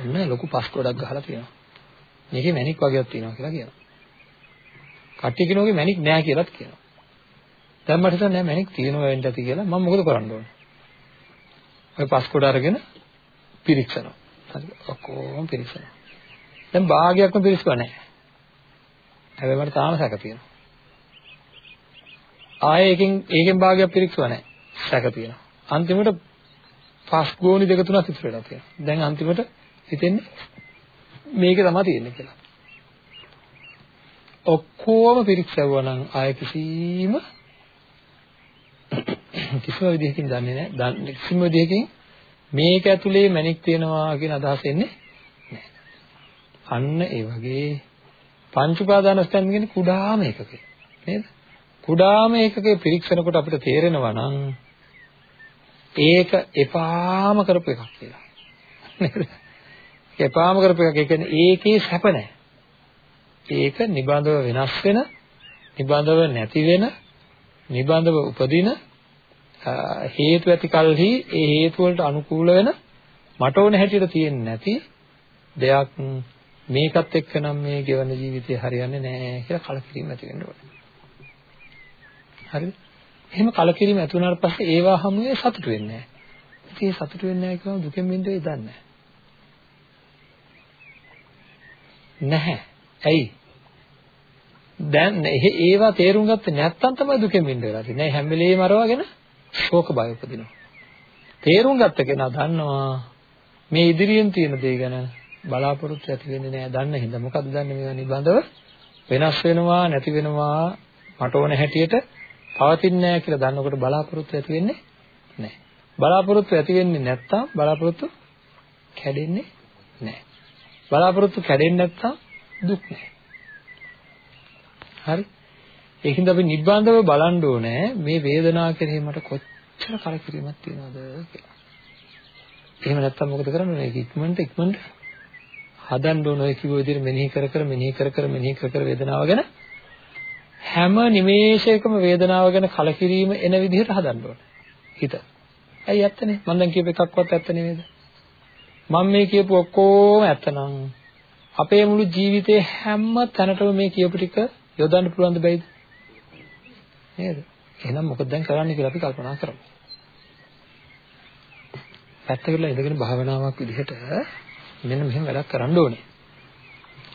ඔන්න ලොකු පස් ගොඩක් ගහලා තියෙනවා. මේකේ මැණික් වගේක් තියෙනවා කියලා කියනවා. කට්ටිය කෙනෙකුගේ මැණික් නෑ කියලාත් කියනවා. දැන් මට හිතෙන්නේ නෑ මැණික් තියෙනවා වෙන්න ඇති කියලා. මම මොකද කරන්න ඕනේ? ඔය පස් කොට අරගෙන පිරික්සනවා. හරි. ඔක්කොම පිරික්සනවා. දැන් භාගයක්ම පිරික්සුවා නැහැ. හැබැයි මට තාම සැක තියෙනවා. ආයේ එකෙන් ඒකෙන් භාගයක් පිරික්සුවා නැහැ. සැක තියෙනවා. අන්තිමට පස් ගෝණි දෙක තුනක් ඉතුරු වෙලා තියෙනවා. දැන් අන්තිමට හිතෙන්නේ මේක තමයි තියෙන්නේ කියලා. ඔක්කොම පිරික්සුවා නම් ආයේ කිසිම කිසිම විදිහකින් දන්නේ නැහැ. කිසිම විදිහකින් මේක ඇතුලේ මැණික් තියෙනවා කියන අදහස එන්නේ නැහැ. අන්න ඒ වගේ පංච උපාදානස්කන්ධ කියන්නේ කුඩාම එකකේ නේද? කුඩාම එකකේ පිරික්සනකොට අපිට තේරෙනවා නම් ඒක එපාම කරපු එකක් කියලා. නේද? එපාම කරපු එකක්. ඒ කියන්නේ ඒකේ සැප නැහැ. ඒක නිබඳව වෙනස් වෙන, නිබඳව නැති වෙන, නිබඳව උපදින හේතු ඇති කලෙහි ඒ හේතු වලට අනුකූල වෙන මට ඕන හැටියට තියෙන්නේ නැති දෙයක් මේකත් එක්ක නම් මේ ගෙවන ජීවිතේ හරියන්නේ නැහැ කියලා කලකිරීම ඇති වෙන්න ඕනේ. හරිද? එහෙම කලකිරීම ඇති වුණාට පස්සේ ඒවා හැමුවේ සතුට වෙන්නේ නැහැ. ඉතින් ඒ සතුට වෙන්නේ නැහැ කියවම දුකෙන් මිදෙන්නේ දන්නේ නැහැ. ඇයි? දැන් ඒවා තේරුම් ගත්තේ නැත්තම් තමයි දුකෙන් මිදෙන්න වෙලා තියෙන්නේ. හැම වෙලේම අරවගෙන ශෝක බය උපදිනවා. තේරුම් ගත්ත කෙනා දන්නවා මේ ඉදිරියෙන් තියෙන දේ ගැන බලාපොරොත්තු ඇති වෙන්නේ නැහැ. දන්න හින්දා මොකද්ද දන්නේ මේවා නිබඳව වෙනස් වෙනවා නැති වෙනවා මට ඕන හැටියට පවතින්නේ නැහැ කියලා දන්නකොට බලාපොරොත්තු ඇති වෙන්නේ නැහැ. බලාපොරොත්තු ඇති වෙන්නේ නැත්තම් බලාපොරොත්තු කැඩෙන්නේ නැහැ. බලාපොරොත්තු කැඩෙන්නේ නැත්තම් දුක් නැහැ. හරි? ඒකින්ද අපි නිබ්බන්ධව බලන්න ඕනේ මේ වේදනාව කෙරෙහි මට කොච්චර කලකිරීමක් තියෙනවද කියලා. එහෙම නැත්තම් මොකද කරන්නේ? මේක ඉක්මනට ඉක්මනට හදන්න ඕන ඔය කිව්ව විදිහට මෙනෙහි කර කර මෙනෙහි කර කර මෙනෙහි කර කර වේදනාව ගැන හැම නිමේෂයකම වේදනාව ගැන කලකිරීම එන විදිහට හදන්න ඕන. හිත. ඇයි ඇත්තනේ? මම දැන් කියපු එකක්වත් ඇත්ත නෙමෙයිද? මම මේ කියපු ඔක්කොම ඇත්තනම් අපේ මුළු ජීවිතේ හැම තැනටම මේ කියපු ටික යොදන්න පුළුවන් දෙයිද? නේද? එහෙනම් මොකද දැන් කරන්න කියලා අපි කල්පනා කරමු. පැත්තකට ඉඳගෙන භාවනාවක් විදිහට මෙන්න මෙහෙම වැඩක් කරන්න ඕනේ.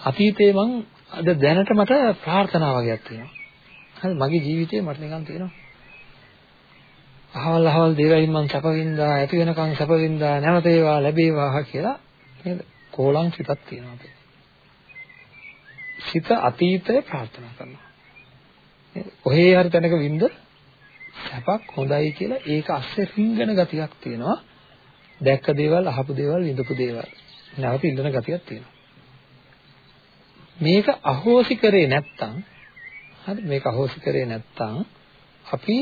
අතීතේ මං අද දැනට මට ප්‍රාර්ථනා වගේක් තියෙනවා. හරි මගේ ජීවිතේ මට නිකන් තියෙනවා. අහවල් අහවල් දේවල් මං සැපවින්දා ඇති වෙනකන් සැපවින්දා නැවත ඒවා ලැබේවා කියලා නේද? කෝලං සිතක් තියෙනවා අපේ. සිත අතීතය ප්‍රාර්ථනා කරනවා. ඔහේ හරි තැනක වින්ද සැපක් හොඳයි කියලා ඒක අස්සේ රිංගන ගතියක් තියෙනවා. දැක්ක දේවල් අහපු දේවල් විඳපු දේවල් නැවත ඉල්ලන ගතියක් තියෙනවා. මේක අහෝසි කරේ නැත්තම් හරි මේක අහෝසි කරේ නැත්තම් අපි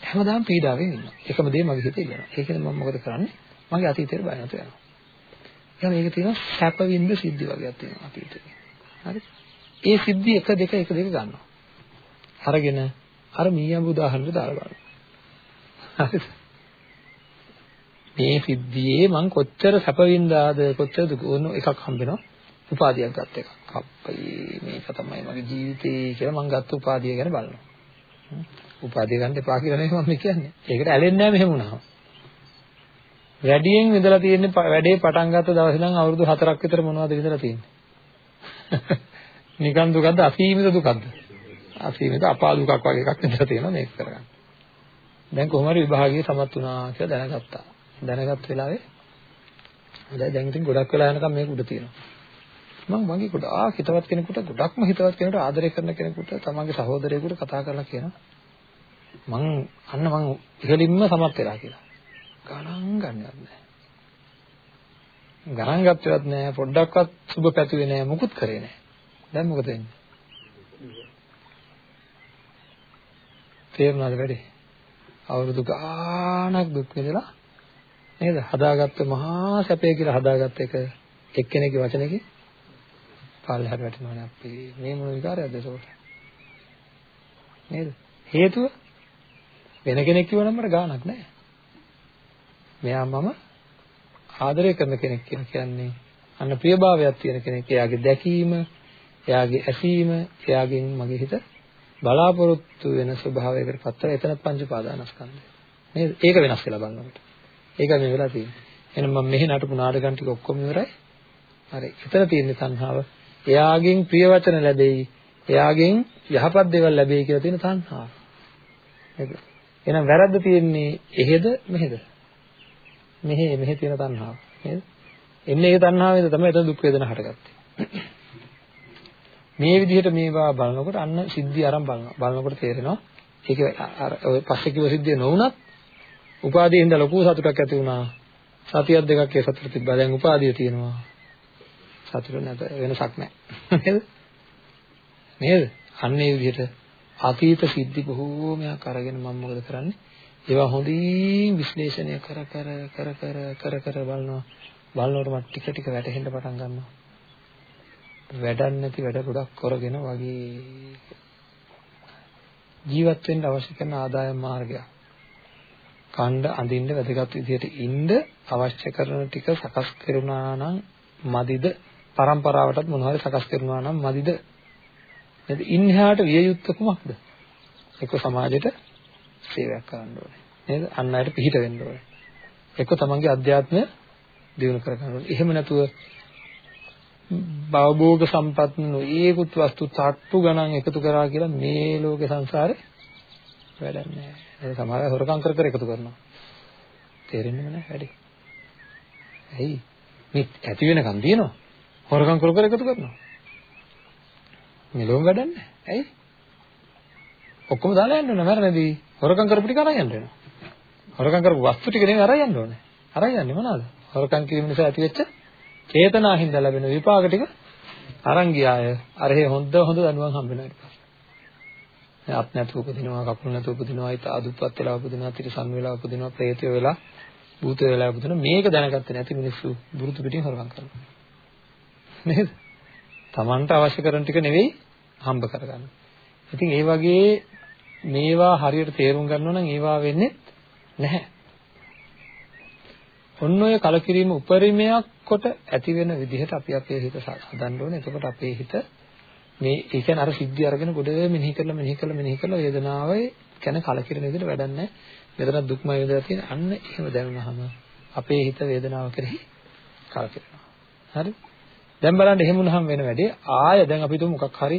හැමදාම පීඩාවෙන් ඉන්නවා. එකම දේ මගේ හිතේ ඉන්නවා. ඒකෙන් මම මොකද කරන්නේ? මගේ අතීතයට බය නැතුව යනවා. එහෙනම් මේක තියෙනවා සැප විඳ සිද්ධි වගේක් තියෙනවා අතීතේ. හරි? ඒ සිද්ධි 1 2 1 2 ගන්නවා. අරගෙන අර මීයඹ උදාහරණෙට දාලා බලන්න. හරිද? මේ සිද්ධියේ මං කොච්චර සැප වින්දාද කොච්චර දුක ඕන එකක් හම්බෙනවා උපාදියක් ගත්ත එකක්. අප්පයි මේක තමයි මගේ ජීවිතේ කියලා මං ගත්ත උපාදිය ගැන බලනවා. උපාදිය ගන්න එපා කියලා නෙමෙයි මම කියන්නේ. ඒකට ඇලෙන්නේ නැහැ මෙහෙම වුණාම. වැඩියෙන් විඳලා තියෙන්නේ වැඩේ පටන් ගත්ත දවසේ ඉඳන් අවුරුදු 4ක් විතර මොනවද විඳලා තියෙන්නේ? නිකන් දුකක්ද අසීමිත දුකක්ද? අසීමිත අපා දුකක් වගේ එකක් විඳලා තියෙනවා මේක කරගන්න. දැන් කොහොම හරි විභාගයේ සමත් වුණා කියලා දැනගත්තා. දැනගත් වෙලාවේ හොඳයි දැන් ඉතින් ගොඩක් වෙලා යනකම් මේක උඩ තියෙනවා. මම වගේ ගොඩාක් හිතවත් කෙනෙකුට ගොඩක්ම හිතවත් කෙනෙකුට ආදරය කරන කෙනෙකුට තමන්ගේ සහෝදරයෙකුට කතා කරලා කියනවා මං අන්න මං ඉහළින්ම සමත් වෙලා කියලා. ගණන් ගන්නවත් නැහැ. ගණන් ගත්තවත් නැහැ පොඩ්ඩක්වත් සුබ පැතුවේ නැහැ මුකුත් කරේ නැහැ. දැන් මොකද වෙන්නේ? තේරුණාද වැඩි? අවුරුදු ගාණක් දුක් විඳලා නේද? හදාගත්ත මහා සැපය කියලා හදාගත්ත එක එක්කෙනෙක්ගේ වචනකින් පල්ලෙහාට වැටෙනවනේ අපි. මේ මොන විකාරයක්ද ඒක? නේද? හේතුව වෙන කෙනෙක් කිව්වනම් මට ගාණක් නැහැ. මෙයා මම ආදරය කරන කෙනෙක් කියලා කියන්නේ අන්න ප්‍රියභාවයක් තියෙන කෙනෙක්. එයාගේ දැකීම, එයාගේ ඇසීම, එයාගෙන් මගේ හිත බලාපොරොත්තු වෙන ස්වභාවයකට පත්තර එතන පංච පාදානස්කන්ධය. නේද? ඒක වෙනස් වෙලා බලනකොට. ඒකයි මේ වෙලා තියෙන්නේ. එහෙනම් මම මෙහි නටපු නාටකම් ටික ඔක්කොම ඉවරයි. හරි. එතන තියෙන තණ්හාව. එයාගෙන් ප්‍රිය වචන ලැබෙයි. එයාගෙන් යහපත් දේවල් ලැබෙයි කියලා තියෙන තණ්හාව. නේද? එහෙනම් වැරද්ද තියෙන්නේ එහෙද මෙහෙද? මෙහෙ මෙහෙ තියෙන තණ්හාව. නේද? එන්නේ ඒ තණ්හාවෙන්ද තමයි එතන දුක් වේදනා හටගත්තේ. මේ විදිහට මේවා බලනකොට අන්න සිද්ධි අරන් බලනවා. බලනකොට තේරෙනවා ඒක අර ඔය පස්සේ කිව්ව සිද්ධිය නොවුනත් උපාදීෙන්ද ලොකු සතුටක් ඇති වුණා. සතියක් දෙකක් ඒ සතුට තිබ්බා. දැන් උපාදීය තියෙනවා. සතුට නැත වෙනසක් නැහැ. නේද? නේද? අන්න ඒ විදිහට අතීත සිද්ධි බොහෝමයක් අරගෙන මම මොකද කරන්නේ? ඒවා හොඳින් විශ්ලේෂණය කර කර කර කර කර කර බලනවා. බලනකොට මට ටික ටික වැටහෙන්න පටන් ගන්නවා. වැඩක් නැති වැඩ ගොඩක් කරගෙන වගේ ජීවත් වෙන්න අවශ්‍ය කරන ආදායම් මාර්ගයක්. කණ්ඩ අඳින්න වැදගත් විදිහට ඉන්න අවශ්‍ය කරන ටික සකස් කරුණා නම් මදිද? પરම්පරාවටත් මොනවාරි සකස් කරුණා නම් මදිද? නේද? ඉන්හාට විය යුත්තේ කුමක්ද? ඒක සමාජයට සේවයක් කරන්න ඕනේ. නේද? අන් අයට පිහිට වෙන්න ඕනේ. එක්ක තමන්ගේ අධ්‍යාත්මය දියුණු කරගන්න ඕනේ. එහෙම නැතුව භවභෝග සම්පත් නොයේකුත් වස්තු තට්ටු ගණන් එකතු කරා කියලා මේ ලෝකේ සංසාරේ වැඩක් නැහැ. ඒක සමහර අය හොරකම් කර කර එකතු කරනවා. තේරෙන්නේ නැහැ වැඩි. ඇයි? මේ ඇති වෙනකන් දිනනවා. හොරකම් කර කර එකතු කරනවා. මෙලොව වැඩක් නැහැ. ඇයි? ඔක්කොම දාලා යන්න ඕනේ මරණදී. හොරකම් කරපු ටික අරන් යන්න වෙනවා. හොරකම් කරපු වස්තු ටික නෙමෙයි අරන් යන්න ඕනේ. අරන් යන්නේ මොනවාද? හොරකම් කිරීම නිසා ඇතිවෙච්ච චේතනා හින්දා ලැබෙන විපාක ටික අරන් ගියාය. අර හේ හොඳ හොඳ දනුවන් හම්බ වෙනවා ඊට පස්සේ. අත් නැතුව උපදිනවා, කකුල් නැතුව උපදිනවා, ඊට අදුප්පත් වෙලා උපදිනවා, තිරසන් වෙලා උපදිනවා, ප්‍රේතය වෙලා, භූත වෙලා උපදිනවා. මේක දැනගත්තේ නැති මිනිස්සු බුරුතු පිටින් හොරකම් කරනවා. නේද? Tamanට අවශ්‍ය කරන ටික නෙවෙයි හම්බ කරගන්න. ඉතින් ඒ වගේ මේවා හරියට තේරුම් ගන්නවා නම් ඒවා වෙන්නේ නැහැ. ඔන්න ඔය කලකිරීම උපරිමයක් කොට ඇති වෙන විදිහට අපි අපේ හිත හදන්න ඕනේ. එතකොට අපේ හිත මේ ඒ කියන්නේ අර සිද්ධි අරගෙන ගොඩ මෙනෙහි කරලා මෙනෙහි කරලා මෙනෙහි කරලා වේදනාවේ කියන කලකිරෙන විදිහට වැඩක් නැහැ. මෙතන දුක්මය වේදනා තියෙන අන්න එහෙම දැනුනහම අපේ හිත වේදනාව කෙරෙහි කලකිරෙනවා. හරි? දැන් බලන්න එහෙම වුණාම වෙන වැඩේ ආය දැන් අපි තුමු මොකක් හරි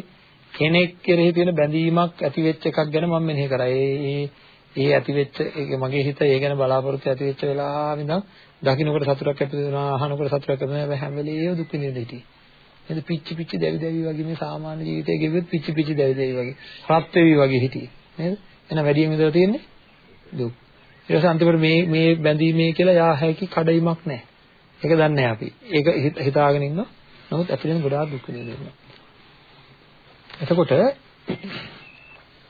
කෙනෙක් කෙරෙහි තියෙන බැඳීමක් ඇති වෙච්ච එකක් ගැන මම මෙනෙහි කරා. ඒ ඒ ඇති වෙච්ච මගේ හිත ඒ ගැන බලාපොරොත්තු ඇති වෙච්ච වෙලාවෙ ඉඳන් දකින්නකොට සතුටක් ඇති වෙනවා අහනකොට සතුටක් ඇති වෙනවා හැම වෙලේම දුක් විඳින්න හිටියේ. නේද පිච්චි පිච්චි දැවි දැවි වගේ මේ සාමාන්‍ය ජීවිතයේ ගෙවෙත් පිච්චි පිච්චි දැවි දැවි වගේ රත් වෙවි වගේ හිටියේ. නේද? එහෙනම් වැඩියෙන් ඉඳලා තියෙන්නේ දුක්. ඊට පස්සේ අන්තිමට මේ මේ බැඳීමේ කියලා යා හැකි කඩයිමක් නැහැ. ඒක දන්නේ නැහැ අපි. ඒක හිතාගෙන ඉන්නවා. නමුත් ඇතුලෙන් ගොඩාක් දුක් විඳිනවා. එතකොට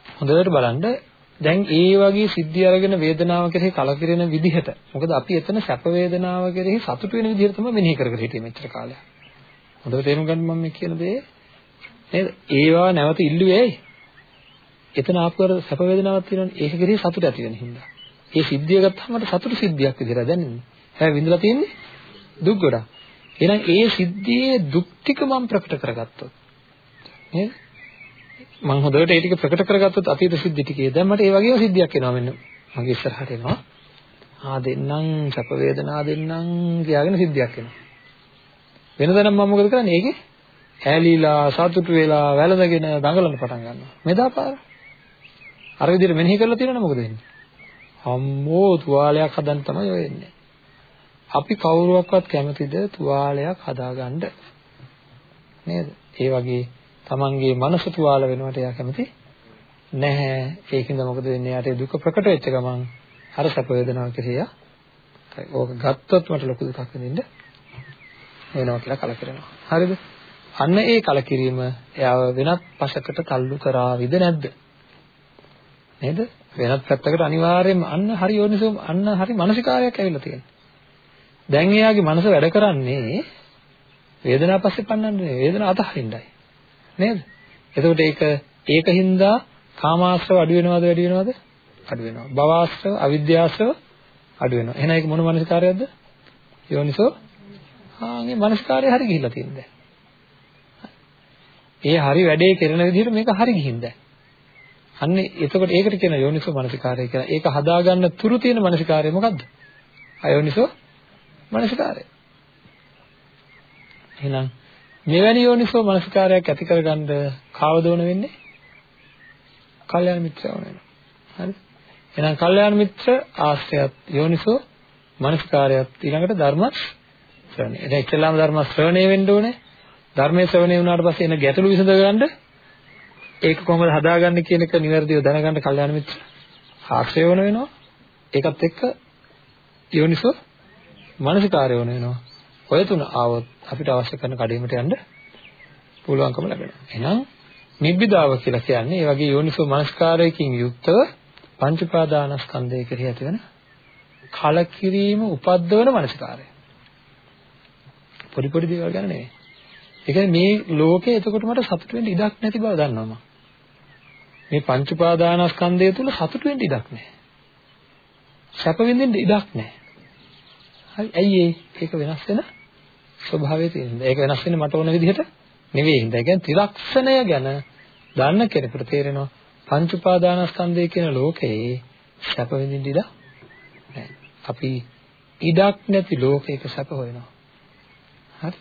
හොඳට බලන්න දැන් ඒ වගේ සිද්ධි අරගෙන වේදනාව කෙරෙහි කලකිරෙන විදිහට මොකද අපි එතන සැප වේදනාව කෙරෙහි සතුට වෙන විදිහට තමයි මෙනෙහි කර කර හිටියේ මෙච්චර කාලයක්. හොඳට තේරුම් ගන්න මම මේ කියන දේ නේද? ඒවා නැවත ඉල්ලුවේ ඇයි? එතන ආපු අර සැප වේදනාවක් තියෙනවනේ ඒක කෙරෙහි සතුට ඇති වෙන හින්දා. ඒ සිද්ධිය ගත්තාම මට සතුට සිද්ධියක් විදිහට දැනෙන්නේ. හැබැයි විඳලා තියෙන්නේ දුක් ගොඩක්. එහෙනම් ඒ සිද්ධියේ දුක් ටික මම ප්‍රකට කරගත්තොත් නේද? මම හොඳට ඒ ටික ප්‍රකට කරගත්තොත් අතීත සිද්ධි ටිකේ. දැන් මට ඒ වගේම සිද්ධියක් එනවා මෙන්න. මගේ ඉස්සරහට එනවා. ආ දෙන්නම් සැප වේදනා දෙන්නම් කියාගෙන සිද්ධියක් එනවා. වෙනදනම් මම මොකද කරන්නේ? ඒකේ ඇලීලා සතුටු වෙලා වැළඳගෙන දඟලන්න පටන් ගන්නවා. මෙදා පාර. අර විදිහට මෙනෙහි කරලා තියෙනවනේ මොකද වෙන්නේ? අම්මෝ තුවාලයක් හදන්න තමයි ඔය එන්නේ. අපි කවුරුවක්වත් කැමතිද තුවාලයක් හදාගන්න? නේද? ඒ වගේ තමන්ගේ මනස තුවාල වෙනවට එයා කැමති නැහැ. ඒකින්ද මොකද වෙන්නේ? යාට දුක ප්‍රකට වෙච්ච ගමන් අර සැප වේදනාව කෙරෙහිය ඕක ගත්තොත් මට ලොකු දුකක් විඳින්න වෙනවා කියලා කලකිරෙනවා. හරිද? අන්න ඒ කලකිරීම එයාව වෙනත් පසකට තල්ලු කරාවිද නැද්ද? නේද? වෙනත් පැත්තකට අනිවාර්යයෙන්ම අන්න හරි යෝනිසෝ අන්න හරි මානසිකාරයක් ඇවිල්ලා තියෙනවා. දැන් එයාගේ මනස වැඩ කරන්නේ වේදනාව පස්සේ පන්නන්නේ වේදනාව අතහරින්නයි. නේද? එතකොට ඒක ඒකින්දා කාමාශ්‍රව අඩු වෙනවද වැඩි වෙනවද? අඩු වෙනවා. භවආශ්‍රව, අවිද්‍යාශ්‍රව අඩු වෙනවා. එහෙනම් ඒක මොන මනසකාරයක්ද? යෝනිසෝ ආගේ මනසකාරය හරි ගිහිල්ලා තියෙනවා. ඒ හරි වැඩේ කරන විදිහට මේක හරි ගිහින් දැන්. අන්න එතකොට ඒකට කියන යෝනිසෝ මනසිකාරය කියලා. ඒක හදාගන්න තුරු තියෙන මනසිකාරය මොකද්ද? අයෝනිසෝ මනසිකාරය. එහෙනම් මෙවැනි යෝනිසෝ මනසිකාරයක් ඇති කරගන්න කාවද වුණ වෙන්නේ? කල්යාණ මිත්‍රයව වෙනවා. හරි? එහෙනම් කල්යාණ මිත්‍ර ආශ්‍රයත් යෝනිසෝ මනසිකාරයත් ඊළඟට ධර්ම ශ්‍රවණය. එතන ඉස්ලාම ධර්ම ශ්‍රවණය වෙන්න ඕනේ. ධර්මයේ ශ්‍රවණය වුණාට පස්සේ එන ගැටලු විසඳගන්න ඒක කොහොමද හදාගන්නේ කියන එක නිවැරදිව දැනගන්න කල්යාණ මිත්‍ර ආශ්‍රය වන වෙනවා. ඒකත් එක්ක යෝනිසෝ මනසිකාරය වන වෙනවා. ඔය තුන ආවොත් අපිට අවශ්‍ය කරන කඩේමට යන්න පුළුවන්කම ලැබෙනවා. එහෙනම් නිබ්බිදාව කියලා කියන්නේ ඒ වගේ යෝනිසෝ මනස්කාරයකින් යුක්තව පංච පාදානස්කන්ධය කෙරෙහි ඇතිවන කලකිරීම උපද්දවන මනස්කාරය. පොඩි පොඩි දේවල් ගැන නෙවෙයි. ඒ කියන්නේ මේ ලෝකේ එතකොට මට සතුට වෙන්න ඉඩක් නැති බව දන්නවා මම. මේ පංච පාදානස්කන්ධය තුල සතුට වෙන්න ඉඩක් නැහැ. සැප විඳින්න ඉඩක් නැහැ. හරි ඇයි ඒ? ඒක වෙනස් වෙන ස්වභාවය තියෙනවා. ඒක වෙනස් වෙන්නේ මට ඕන විදිහට නෙවෙයි. ඒ කියන්නේ ත්‍රිලක්ෂණය ගැන දන්න කෙනෙකුට තේරෙනවා පංච උපාදානස්කන්ධය කියන ලෝකේ සැප විඳින්න ඉඩ නැහැ. අපි ඉඩක් නැති ලෝකයක සැප හොයනවා. හරි.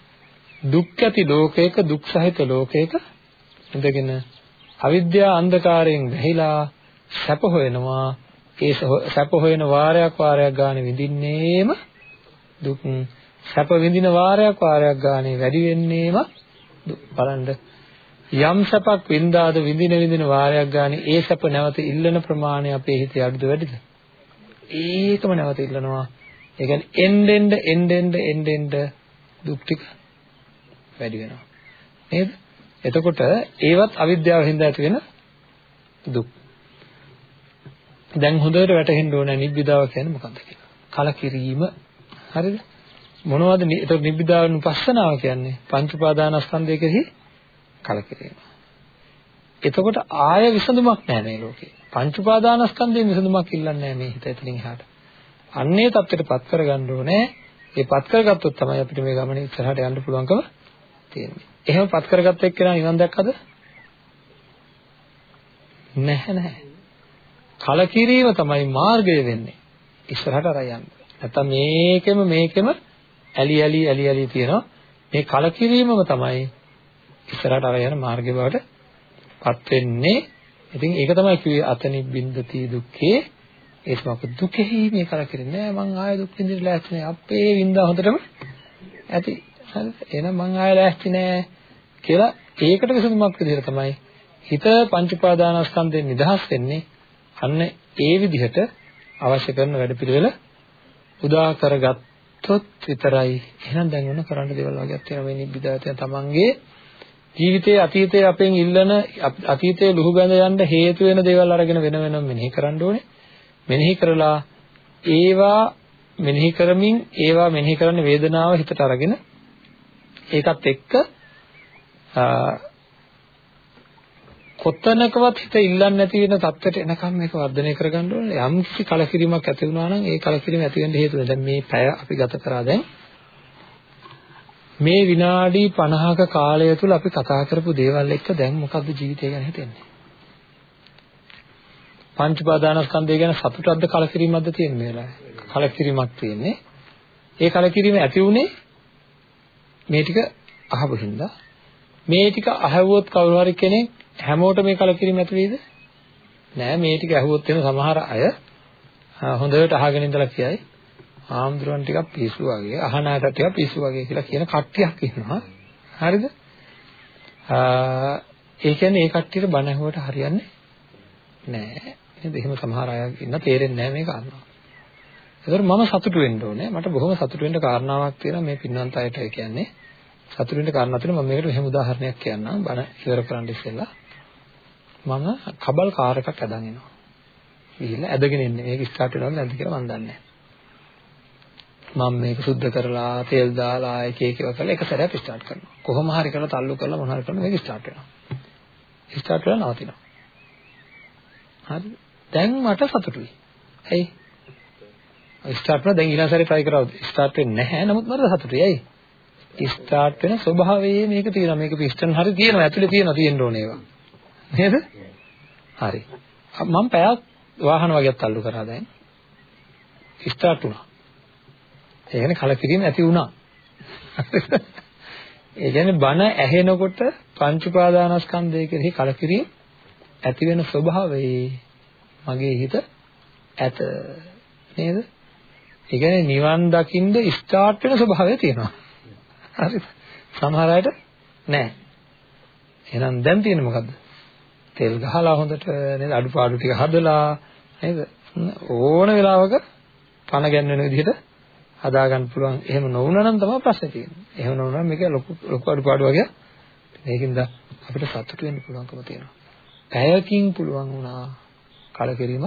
දුක් ඇති ලෝකයක දුක් සහිත ලෝකයක ඉඳගෙන අවිද්‍යා අන්ධකාරයෙන් වැහිලා සැප හොයනවා. ඒ සැප හොයන වාරයක් වාරයක් ගන්න විඳින්නේම දුක් සැප විඳින වාරයක් වාරයක් ගානේ වැඩි වෙන්නේම බලන්න. යම් සැපක් වින්දාද විඳින විඳින වාරයක් ගානේ ඒ සැප නැවත ඉල්ලන ප්‍රමාණය අපේ හිතේ අඩුද වැඩිද? ඒකම නැවත ඉල්ලනවා. ඒ කියන්නේ එන්නෙන්ද එන්නෙන්ද එන්නෙන්ද දුක් ටික වැඩි වෙනවා. නේද? එතකොට ඒවත් අවිද්‍යාව හින්දා ඇති වෙන දුක්. දැන් හොඳට වැටහෙන්න ඕනේ නිබ්බිදාව කියන්නේ මොකක්ද කියලා. කලකිරීම. හරිද? මොනවද එතකොට නිබ්බිදානුපස්සනාව කියන්නේ පංච උපාදානස්කන්ධය කෙරෙහි කලකිරීම. එතකොට ආය විසඳුමක් නැහැ මේ ලෝකේ. පංච උපාදානස්කන්ධයෙන් විසඳුමක් ඉල්ලන්නේ නැහැ මේ හිත එතනින් එහාට. අන්නේ தත්ත්වයටපත් කරගන්න ඕනේ. ඒපත් කරගත්තොත් තමයි අපිට මේ ගමනේ ඉස්සරහට යන්න පුළුවන්කම තියෙන්නේ. එහෙමපත් කරගත්ත එක්කෙනා නිවන් දැක්කද? නැහැ නැහැ. කලකිරීම තමයි මාර්ගය වෙන්නේ. ඉස්සරහට අරන් යන්න. නැත්තම් මේකෙම මේකෙම ඇලි ඇලි ඇලි ඇලි තියෙනවා. මේ කලකිරීමම තමයි ඉස්සරහට අර යන මාර්ගය බවට පත් වෙන්නේ. ඉතින් ඒක තමයි කිව්වේ අතනි බින්දති දුක්ඛේ. ඒස්මක දුකෙහි මේ කලකිරෙන්නේ නෑ. මං ආයෙ දුක් විඳින්න ලෑස්ති නෑ. අපේ වින්දා හොඳටම ඇති. හරිද එහෙනම් මං ආයෙ ලෑස්ති නෑ කියලා ඒකට විසඳුමක් විදිහට තමයි හිත පංච උපාදානස්කන්ධයෙන් නිදහස් වෙන්නේ. අන්න ඒ විදිහට අවශ්‍ය කරන වැඩපිළිවෙල උදා කරගත් ගත්තොත් විතරයි. එහෙනම් දැන් වෙන කරන්න දේවල් වගේක් තියෙනවා. මේ නිබ්බිදාතය තමන්ගේ ජීවිතයේ අතීතයේ අපෙන් ඉල්ලන අතීතයේ ලුහු බැඳ යන්න හේතු වෙන දේවල් අරගෙන වෙන වෙනම මෙනෙහි කරන්න ඕනේ. මෙනෙහි කරලා ඒවා මෙනෙහි කරමින් ඒවා මෙනෙහි කරන වේදනාව හිතට අරගෙන ඒකත් එක්ක කොතනකවත් හිත ඉල්ලන්නේ නැති වෙන තත්ත්වයට එනකම් මේක වර්ධනය කරගන්න ඕනේ. යම් කිසි කලකිරීමක් ඇති වුණා නම් ඒ කලකිරීම ඇති වෙන්න හේතුව දැන් මේ පැය අපි ගත කරා දැන් මේ විනාඩි 50ක කාලය තුල අපි කතා කරපු දේවල් එක්ක දැන් මොකද්ද ජීවිතය ගැන හිතෙන්නේ? පංච පාදානස්කන්ධය ගැන සතුටක්ද කලකිරීමක්ද තියෙන්නේ මේ වෙලාවේ? කලකිරීමක් තියෙන්නේ. ඒ කලකිරීම ඇති උනේ මේ ටික අහපු හින්දා මේ ටික අහවුවොත් කවුරු හරි කෙනෙක් හැමෝට මේ කලකිරීම ඇති වෙයිද? නෑ මේ ටික ඇහුවොත් එන සමහර අය හොඳට අහගෙන ඉඳලා කියයි ආම්දුරන් ටිකක් පිස්සු වගේ අහන අයට ටිකක් පිස්සු වගේ කියලා කියන කට්ටියක් ඉන්නවා. හරිද? ඒ කියන්නේ ඒ කට්ටියට බණ ඇහුවට හරියන්නේ නෑ. නේද? එහෙම සමහර අය ඉන්න තේරෙන්නේ නෑ මේ කාරණාව. ඒතකොට මම සතුටු වෙන්න ඕනේ. මට බොහොම සතුටු වෙන්න කාරණාවක් තියෙනවා මේ පින්වන්ත අයට කියන්නේ. සතුටු වෙන්න කාරණා තියෙනවා මම මේකට මෙහෙම උදාහරණයක් කියන්නම්. බණ ඉවර කරන්න ඉස්සෙල්ලා. මම කබල් කාර් එකක් අදන් එනවා. ගිහිල්ලා ඇදගෙන ඉන්නේ. මේක ස්ටාර්ට් වෙනවද නැද්ද කියලා මම දන්නේ මම මේක සුද්ධ කරලා තෙල් දාලා එක එක ඒවා කරලා එක සැරයක් ස්ටාර්ට් කරනවා. කොහොම හරි කරලා තල්ලු කරලා මොන හරි කරලා මේක ස්ටාර්ට් වෙනවා. ස්ටාර්ට් වෙලා නවතිනවා. හරි. දැන් මට සතුටුයි. ඇයි? ස්ටාර්ට් වුණා දැන් ඊළඟ සැරේ try කරවද? ස්ටාර්ට් වෙන්නේ නැහැ. නමුත් මට සතුටුයි. ඇයි? ස්ටාර්ට් වෙන ස්වභාවයේ මේක තියෙනවා. මේක පිස්ටන් හරි තියෙනවා. ඇතුලේ තියෙනවා තියෙන්න ඕනේ ඒවා. නේද? හරි. මම පැයක් වාහන වගේක් තල්ලු කරා දැන්. ස්ටාර්ට් වුණා. ඒ කියන්නේ කලකිරීම ඇති වුණා. ඒ කියන්නේ බන ඇහෙනකොට පංච උපාදානස්කන්ධය කෙරෙහි කලකිරීම ඇති වෙන ස්වභාවයේ මගේ හිත ඇත නේද? ඒ කියන්නේ නිවන් දකින්න ස්ටාර්ට් වෙන ස්වභාවය තියෙනවා. හරිද? සමහර අයට නැහැ. එහෙනම් දැන් තියෙන්නේ මොකද්ද? තෙල් ගහලා හොඳට නේද අඩුපාඩු ටික හදලා නේද ඕන වෙලාවක පණ ගැන්වෙන විදිහට හදා ගන්න පුළුවන්. එහෙම නොවුනා නම් තමයි ප්‍රශ්නේ තියෙන්නේ. එහෙම නොවුනා නම් මේක ලොකු ලොකු අඩුපාඩු වගේ මේකින්ද අපිට සතුටු වෙන්න පුළුවන්කම තියෙනවා. පැයකින් පුළුවන් වුණා කලකිරීම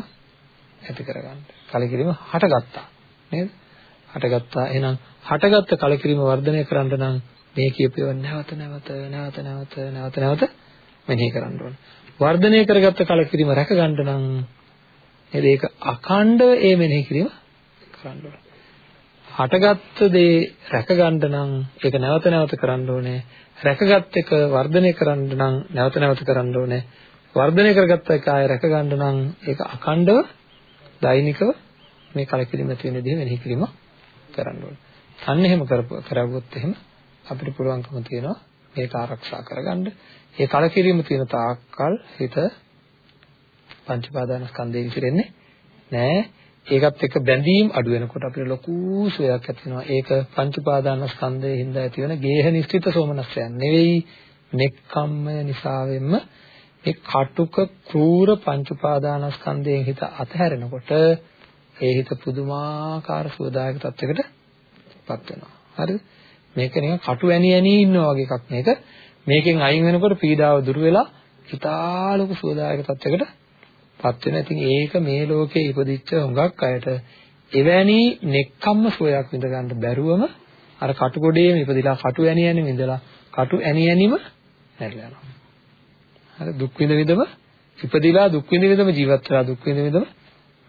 ඇති කරගන්න. කලකිරීම හටගත්තා. නේද? හටගත්තා. එහෙනම් හටගත්ත කලකිරීම වර්ධනය කරන්න නම් මේ කියපේව නැවත නැවත නැවත නැවත නැවත නැවත මෙනෙහි කරන්න ඕනේ. වර්ධනය කරගත්ත කලකිරීම රැක ගන්න නම් නේද ඒක අඛණ්ඩව ඒ මෙනෙහි කිරීම කරන්න ඕනේ. හටගත්ත දේ රැක ගන්න නම් ඒක නැවත නැවත කරන්න ඕනේ. රැකගත් එක වර්ධනය කරන්න නම් නැවත නැවත කරන්න ඕනේ. වර්ධනය කරගත්ත එක ආය රැක ගන්න නම් ඒක අඛණ්ඩව දෛනිකව මේ කලකිරීම ඇති වෙන විදිහ මෙනෙහි කිරීම කරන්න ඕනේ. අන්න එහෙම කරගුවොත් එහෙම අපිට පුළුවන්කම තියෙනවා මේක ආරක්ෂා කරගන්න. ඒ කලකිරීම තියෙන තාක්කල් හිත පංච පාදානස්කන්ධේ විසිරෙන්නේ නෑ. ඒකත් එක්ක බැඳීම් අඩු වෙනකොට අපිට ලොකු සුවයක් ඇති වෙනවා. ඒක පංච පාදානස්කන්ධයේ හින්දා ඇති වෙන ගේහ නිස්සිත සෝමනස්සයන් නෙවෙයි. නෙක්ඛම්මය නිසාවෙන්ම මේ කටුක කෲර පංච පාදානස්කන්ධයෙන් හිත අතහැරෙනකොට ඒ හිත පුදුමාකාර සුවදායක තත්යකට පත් වෙනවා. හරිද? මේක නිකන් කටු ඇණි ඇණි ඉන්නවා වගේ එකක් මේක. මේකෙන් අයින් වෙනකොට පීඩාව දුර වෙලා හිතාලුක සුවදායක තත්යකට පත් වෙනවා. ඉතින් ඒක මේ ලෝකේ ඉපදිච්ච හුඟක් අයට එවැනි නෙක්කම්ම සුවයක් විඳ ගන්න බැරුවම අර කටු ගොඩේම ඉපදිලා කටු ඇණි ඇණි විඳලා කටු ඇණි ඇණිම මැරිලා යනවා. හරි දුක් විඳ විඳම ඉපදිලා දුක් විඳ විඳම ජීවත් වෙලා දුක් විඳ විඳම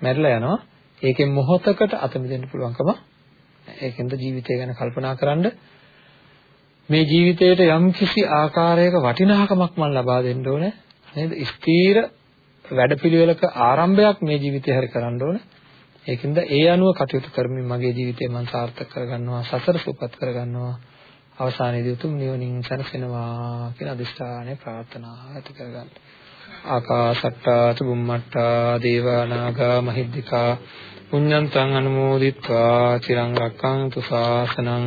මැරිලා යනවා. ඒකෙන් මොහොතකට අත මිදෙන්න පුළුවන්කම ඒකෙන්ද ජීවිතය ගැන කල්පනා කරන්න මේ ජීවිතයට යම් කිසි ආකාරයක වටිනාකමක් මම ලබා දෙන්න ඕනේ නේද? ස්ථීර වැඩපිළිවෙලක ආරම්භයක් මේ ජීවිතේ හැරි කරන්න ඕනේ. ඒකින්ද ඒ අනුව කටයුතු කරමින් මගේ ජීවිතය මම සාර්ථක කරගන්නවා, සසර සුවපත් කරගන්නවා. අවසානයේදී උතුම් නිවනින් සැනසෙනවා කියන අදිෂ්ඨානය ප්‍රාර්ථනා ඇති කරගන්න. ආකාසට්ටා චුම්මට්ටා දේවා නාග මහිද්దికා පුඤ්ඤන්තං අනුමෝදිත්වා චිරං රක්ඛන්තු ශාසනං